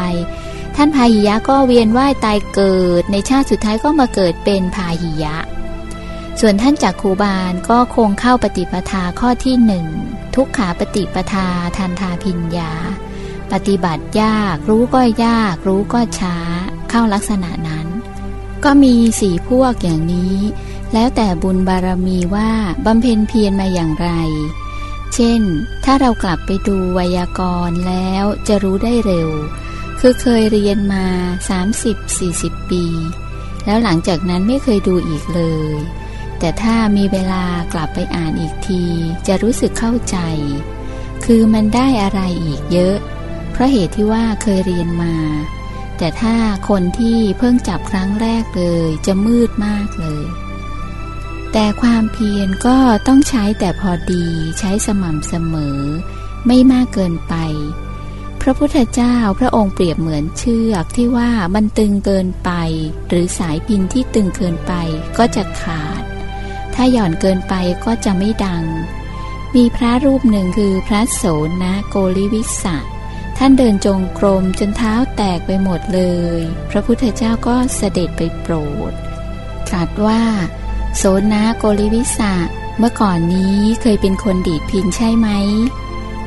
ท่านพาหิยะก็เวียนว่ายตายเกิด ในชาติสุดท้ายก็มาเกิดเป็นพาหิยะ ส่วนท่านจากคูบาลก็คงเข้าปฏิปทาข้อที่หนึ่งทุกขาปฏิปทาทันทาพิญญา ปฏิบัติยากรู้ก็ยาก รู้ก็ช้า เข้าลักษณะนั้น ก็มีสี่พวกอย่างนี้ แล้วแต่บุญบารมีว่าบำเพ็ญเพียรมาอย่างไร เช่น ถ้าเรากลับไปดูไวยากรณ์แล้วจะรู้ได้เร็ว คือเคยเรียนมา 30-40 ปี แล้วหลังจากนั้นไม่เคยดูอีกเลย แต่ถ้ามีเวลากลับไปอ่านอีกที จะรู้สึกเข้าใจ คือมันได้อะไรอีกเยอะ เพราะเหตุที่ว่าเคยเรียนมา แต่ถ้าคนที่เพิ่งจับครั้งแรกเลยจะมืดมากเลย แต่ความเพียรก็ต้องใช้แต่พอดีใช้สม่ำเสมอ ไม่มากเกินไป ระพุทธเจ้าพระองค์เปรียบเหมือนเชือกที่ว่ามันตึงเกินไป หรือสายพินที่ตึงเกินไปก็จะขาด ถ้าหย่อนเกินไปก็จะไม่ดัง มีพระรูปหนึ่งคือพระโสนะโกริวิสะท่านเดินจงกรมจนเท้าแตกไปหมดเลย พระพุทธเจ้าก็เสด็จไปโปรดตรัสว่า โสนะโกริวิสะเมื่อก่อนนี้เคยเป็นคนดีดพินใช่ไหม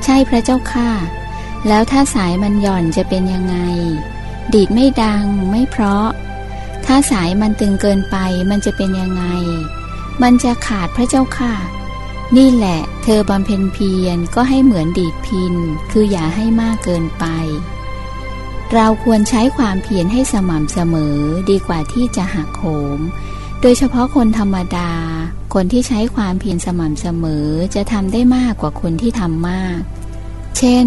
ใช่พระเจ้าค่ะ แล้วถ้าสายมันหย่อนจะเป็นยังไง ดีดไม่ดังไม่เพราะ ถ้าสายมันตึงเกินไปมันจะเป็นยังไง มันจะขาดพระเจ้าค่ะ นี่แหละ เธอบำเพ็ญเพียรก็ให้เหมือนดีดพิน คืออย่าให้มากเกินไป เราควรใช้ความเพียรให้สม่ำเสมอดีกว่าที่จะหักโหม โดยเฉพาะคนธรรมดา คนที่ใช้ความเพียรสม่ำเสมอจะทำได้มากกว่าคนที่ทำมาก เช่น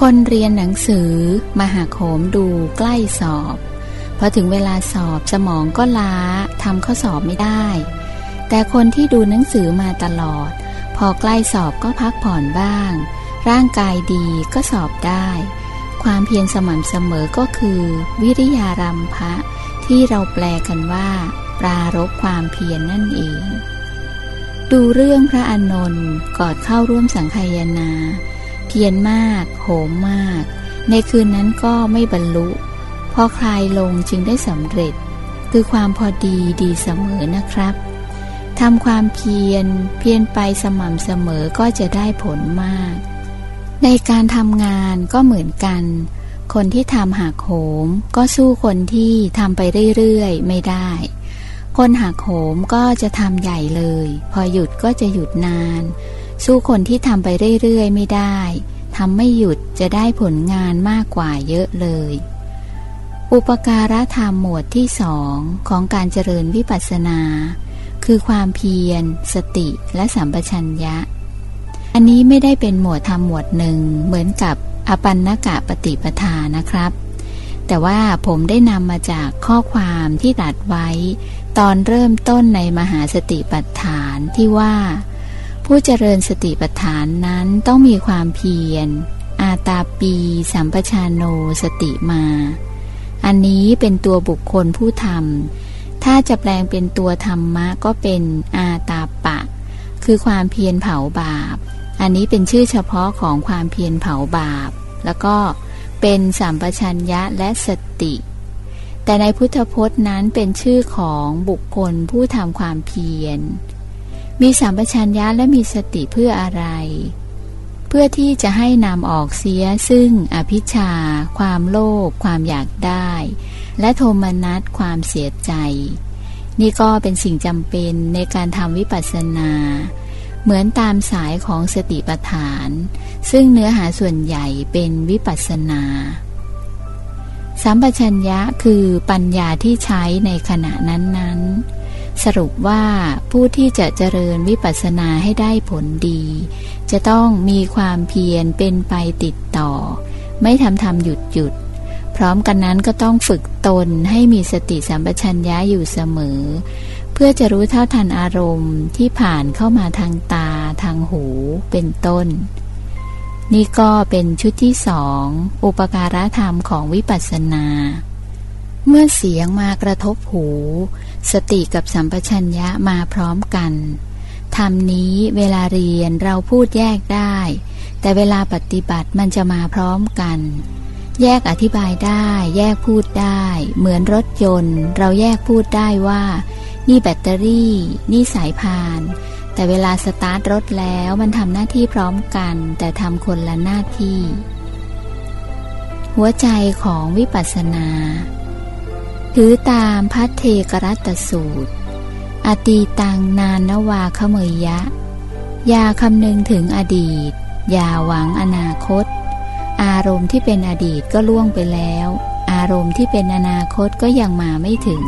คนเรียนหนังสือมาหักโหมดูใกล้สอบพอถึงเวลาสอบสมองก็ล้าทำข้อสอบไม่ได้ แต่คนที่ดูหนังสือมาตลอด พอใกล้สอบก็พักผ่อนบ้าง ร่างกายดีก็สอบได้ ความเพียรสม่ำเสมอก็คือ วิริยารัมภะที่เราแปลกันว่า ปรารบความเพียรนนั่นเอง ดูเรื่องพระอานนท์กอดเข้าร่วมสังคายนา เพียรมาก โหมมาก ในคืนนั้นก็ไม่บรรลุ พอคลายลงจึงได้สำเร็จ คือความพอดีดีเสมอนะครับทำความเพียรเพียรไปสม่ำเสมอก็จะได้ผลมาก ในการทำงานก็เหมือนกัน คนที่ทำหักโหม ก็สู้คนที่ทำไปเรื่อยๆ ไม่ได้ คนหักโหมก็จะทำใหญ่เลย พอหยุดก็จะหยุดนาน สู้คนที่ทำไปเรื่อยๆ ไม่ได้ทำไม่หยุดจะได้ผลงานมากกว่าเยอะเลย อุปการะธรรมหมวดที่สองของการเจริญวิปัสสนา คือความเพียร สติและสัมปชัญญะ อันนี้ไม่ได้เป็นหมวดธรรมหมวดหนึ่งเหมือนกับอปันนกะปฏิปทานะครับ แต่ว่าผมได้นำมาจากข้อความที่ตัดไว้ ตอนเริ่มต้นในมหาสติปัฏฐานที่ว่า ผู้เจริญสติปัฏฐานนั้นต้องมีความเพียร อาตาปี สัมปชานโนสติมา อันนี้เป็นตัวบุคคลผู้ทำถ้าจะแปลงเป็นตัวธรรมะก็เป็นอาตาปะ คือความเพียรเผาบาป อันนี้เป็นชื่อเฉพาะของความเพียรเผาบาป แล้วก็เป็นสัมปชัญญะและสติ แต่ในพุทธพจน์นั้นเป็นชื่อของบุคคลผู้ทำความเพียร มีสัมปชัญญะและมีสติเพื่ออะไร เพื่อที่จะให้นำออกเสียซึ่งอภิชา ความโลภความอยากได้ และโทมนัสความเสียใจ นี่ก็เป็นสิ่งจำเป็นในการทำวิปัสสนา เหมือนตามสายของสติปัฏฐาน ซึ่งเนื้อหาส่วนใหญ่เป็นวิปัสสนาสัมปชัญญะคือปัญญาที่ใช้ในขณะนั้นๆ สรุปว่าผู้ที่จะเจริญวิปัสสนาให้ได้ผลดี จะต้องมีความเพียรเป็นไปติดต่อ ไม่ทำทำหยุดหยุด พร้อมกันนั้นก็ต้องฝึกตนให้มีสติสัมปชัญญะอยู่เสมอ เพื่อจะรู้เท่าทันอารมณ์ที่ผ่านเข้ามาทางตาทางหูเป็นต้น นี่ก็เป็นชุดที่สองอุปการะธรรมของวิปัสสนา เมื่อเสียงมากระทบหู สติกับสัมปชัญญะมาพร้อมกันธรรมนี้เวลาเรียนเราพูดแยกได้ แต่เวลาปฏิบัติมันจะมาพร้อมกัน แยกอธิบายได้ แยกพูดได้ เหมือนรถยนต์ เราแยกพูดได้ว่า นี่แบตเตอรี่ นี่สายพาน แต่เวลาสตาร์ทรถแล้วมันทำหน้าที่พร้อมกัน แต่ทำคนละหน้าที่ หัวใจของวิปัสสนา ถือตามพัทเทกรัตสูตร อตีตังนานนวาขเมยยะ ยาคำนึงถึงอดีต อย่าหวังอนาคต อารมณ์ที่เป็นอดีตก็ล่วงไปแล้ว อารมณ์ที่เป็นอนาคตก็ยังมาไม่ถึง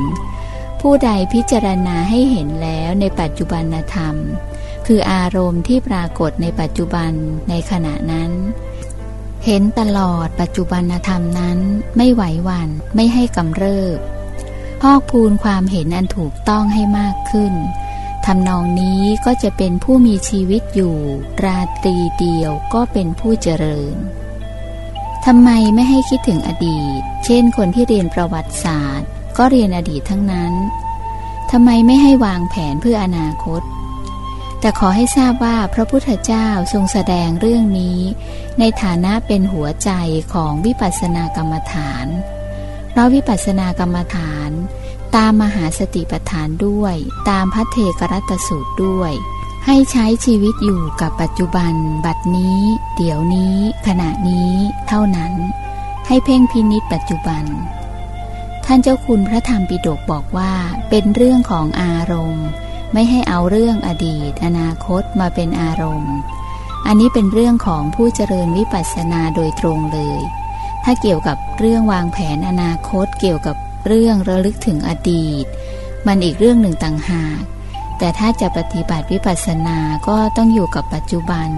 ผู้ใดพิจารณาให้เห็นแล้วในปัจจุบันธรรม คืออารมณ์ที่ปรากฏในปัจจุบันในขณะนั้นเห็นตลอดปัจจุบันธรรมนั้นไม่ไหวหวั่นไม่ให้กำเริบ พอกพูนความเห็นอันถูกต้องให้มากขึ้นทำนองนี้ก็จะเป็นผู้มีชีวิตอยู่ ราตรีเดียวก็เป็นผู้เจริญทำไมไม่ให้คิดถึงอดีต เช่นคนที่เรียนประวัติศาสตร์ ก็เรียนอดีตทั้งนั้นทำไมไม่ให้วางแผนเพื่ออนาคต แต่ขอให้ทราบว่าพระพุทธเจ้าทรงแสดงเรื่องนี้ ในฐานะเป็นหัวใจของวิปัสสนากรรมฐาน เพราะวิปัสสนากรรมฐาน ตามมหาสติปัฏฐานด้วย ตามพัทเทกรัตสูตรด้วย ให้ใช้ชีวิตอยู่กับปัจจุบัน บัดนี้ เดี๋ยวนี้ ขณะนี้ เท่านั้น ให้เพ่งพินิษปัจจุบัน ท่านเจ้าคุณพระธรรมปิฎกบอกว่า เป็นเรื่องของอารมณ์ ไม่ให้เอาเรื่องอดีต อนาคตมาเป็นอารมณ์ อันนี้เป็นเรื่องของผู้เจริญวิปัสสนาโดยตรงเลย ถ้าเกี่ยวกับเรื่องวางแผนอนาคต เกี่ยวกับเรื่องระลึกถึงอดีต มันอีกเรื่องหนึ่งต่างหาก แต่ถ้าจะปฏิบัติวิปัสสนาก็ต้องอยู่กับปัจจุบัน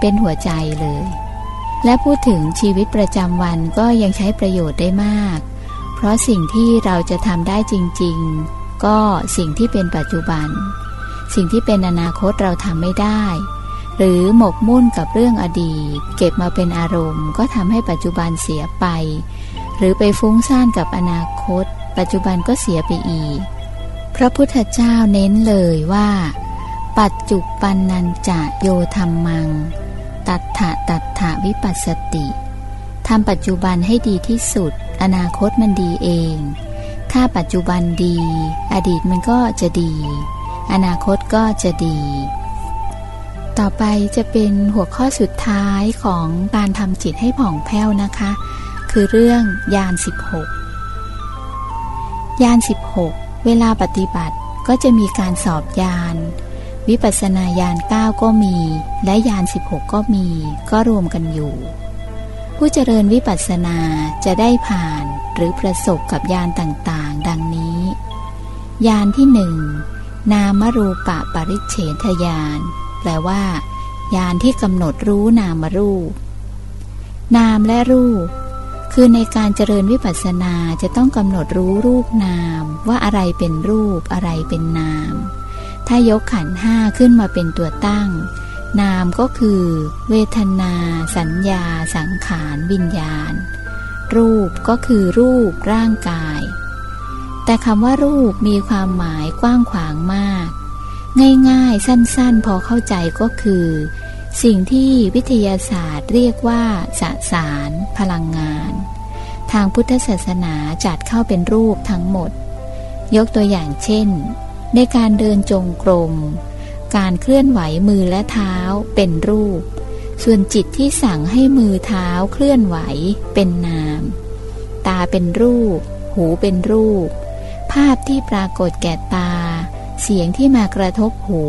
เป็นหัวใจเลย และพูดถึงชีวิตประจำวันก็ยังใช้ประโยชน์ได้มาก เพราะสิ่งที่เราจะทำได้จริง ๆ ก็สิ่งที่เป็นปัจจุบัน สิ่งที่เป็นอนาคตเราทำไม่ได้ หรือหมกมุ่นกับเรื่องอดีต เก็บมาเป็นอารมณ์ ก็ทำให้ปัจจุบันเสียไป หรือไปฟุ้งซ่านกับอนาคต ปัจจุบันก็เสียไปอีก พระพุทธเจ้าเน้นเลยว่า ปัจจุปันนันจะโยธรรมัง ตัทธะตัทธะวิปัสสติทำปัจจุบันให้ดีที่สุด อนาคตมันดีเอง ถ้าปัจจุบันดี อดีตมันก็จะดี อนาคตก็จะดี ต่อไปจะเป็นหัวข้อสุดท้ายของการทำจิตให้ผ่องแผ้วนะคะ คือเรื่องยาน 16 ยาน 16 เวลาปฏิบัติก็จะมีการสอบยาน วิปัสสนาญาณ9ก็มี และยาน 16 ก็มี ก็รวมกันอยู่ ผู้เจริญวิปัสสนาจะได้ผ่านหรือประสบกับยานต่างๆ ดังนี้ ยานที่หนึ่งนามรูปะปริเฉทยาน แปลว่า ยานที่กำหนดรู้นามรูป นามและรูป คือในการเจริญวิปัสสนาจะต้องกำหนดรู้รูปนาม ว่าอะไรเป็นรูปอะไรเป็นนาม ถ้ายกขันห้าขึ้นมาเป็นตัวตั้ง นามก็คือ เวทนา สัญญา สังขารวิญญาณ รูปก็คือรูปร่างกายแต่คำว่ารูปมีความหมายกว้างขวางมาก ง่ายๆ สั้นๆ พอเข้าใจก็คือ สิ่งที่วิทยาศาสตร์เรียกว่าสสาร พลังงาน ทางพุทธศาสนาจัดเข้าเป็นรูปทั้งหมด ยกตัวอย่างเช่น ในการเดินจงกรม การเคลื่อนไหวมือและเท้าเป็นรูป ส่วนจิตที่สั่งให้มือเท้าเคลื่อนไหวเป็นนาม ตาเป็นรูป หูเป็นรูป ภาพที่ปรากฏแก่ตา เสียงที่มากระทบหู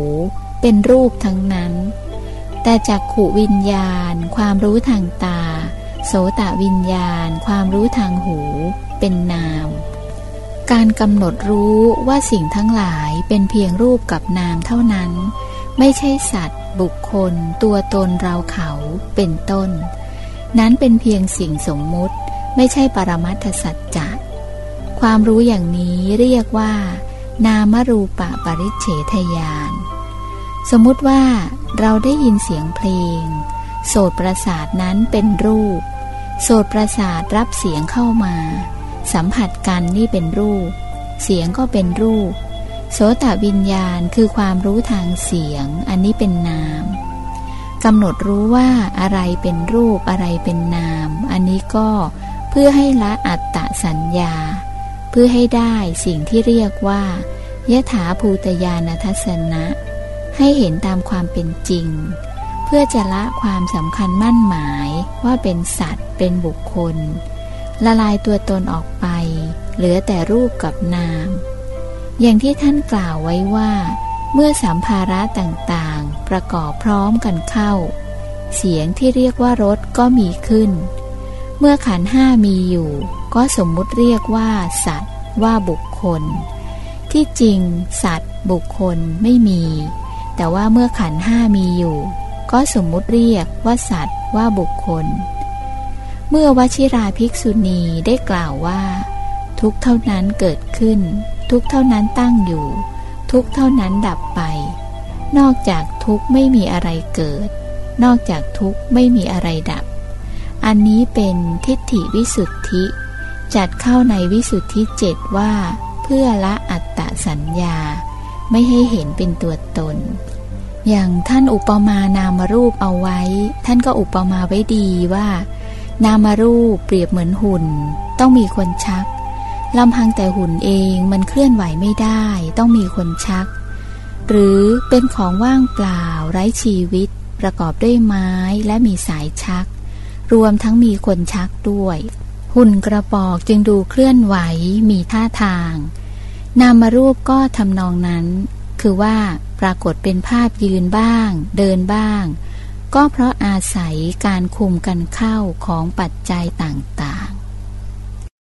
เป็นรูปทั้งนั้น แต่จักขุวิญญาณ ความรู้ทางตา โสตวิญญาณ ความรู้ทางหู เป็นนาม การกำหนดรู้ว่าสิ่งทั้งหลายเป็นเพียงรูปกับนามเท่านั้น ไม่ใช่สัตว์ บุคคล ตัวตนเราเขาเป็นต้น นั้นเป็นเพียงสิ่งสมมุติ ไม่ใช่ปรมัตถสัจจะความรู้อย่างนี้เรียกว่า นามรูปะปริเฉทยาน สมมุติว่าเราได้ยินเสียงเพลง โสตประสาทนั้นเป็นรูป โสตประสาทรับเสียงเข้ามา สัมผัสกันนี่เป็นรูป เสียงก็เป็นรูป โสตวิญญาณคือความรู้ทางเสียง อันนี้เป็นนามกำหนดรู้ว่าอะไรเป็นรูปอะไรเป็นนาม อันนี้ก็เพื่อให้ละอัตตสัญญา เพื่อให้ได้สิ่งที่เรียกว่ายถาภูตยานทัศนะ ให้เห็นตามความเป็นจริง เพื่อจะละความสำคัญมั่นหมายว่าเป็นสัตว์เป็นบุคคล ละลายตัวตนออกไป เหลือแต่รูปกับนาม อย่างที่ท่านกล่าวไว้ว่า เมื่อสัมภาระต่างๆ ประกอบพร้อมกันเข้า เสียงที่เรียกว่ารถก็มีขึ้น เมื่อขันห้ามีอยู่ ก็สมมุติเรียกว่า สัตว์ ว่าบุคคล ที่จริง สัตว์ บุคคลไม่มี แต่ว่าเมื่อขันห้ามีอยู่ ก็สมมุติเรียกว่าสัตว์ ว่าบุคคล เมื่อวชิราภิกษุณีได้กล่าวว่า ทุกเท่านั้นเกิดขึ้น ทุกเท่านั้นตั้งอยู่ ทุกเท่านั้นดับไป นอกจากทุกไม่มีอะไรเกิด นอกจากทุกไม่มีอะไรดับอันนี้เป็นทิฏฐิวิสุทธิ จัดเข้าในวิสุทธิเจ็ดว่า เพื่อละอัตตสัญญา ไม่ให้เห็นเป็นตัวตน อย่างท่านอุปมานามรูปเอาไว้ ท่านก็อุปมาไว้ดีว่า นามรูปเปรียบเหมือนหุ่น ต้องมีคนชักลำพังแต่หุ่นเองมันเคลื่อนไหวไม่ได้ ต้องมีคนชัก หรือเป็นของว่างเปล่าไร้ชีวิต ประกอบด้วยไม้และมีสายชัก รวมทั้งมีคนชักด้วย หุ่นกระบอกจึงดูเคลื่อนไหวมีท่าทาง นามรูปก็ทำนองนั้น คือว่าปรากฏเป็นภาพยืนบ้าง เดินบ้าง ก็เพราะอาศัยการคุมกันเข้าของปัจจัยต่าง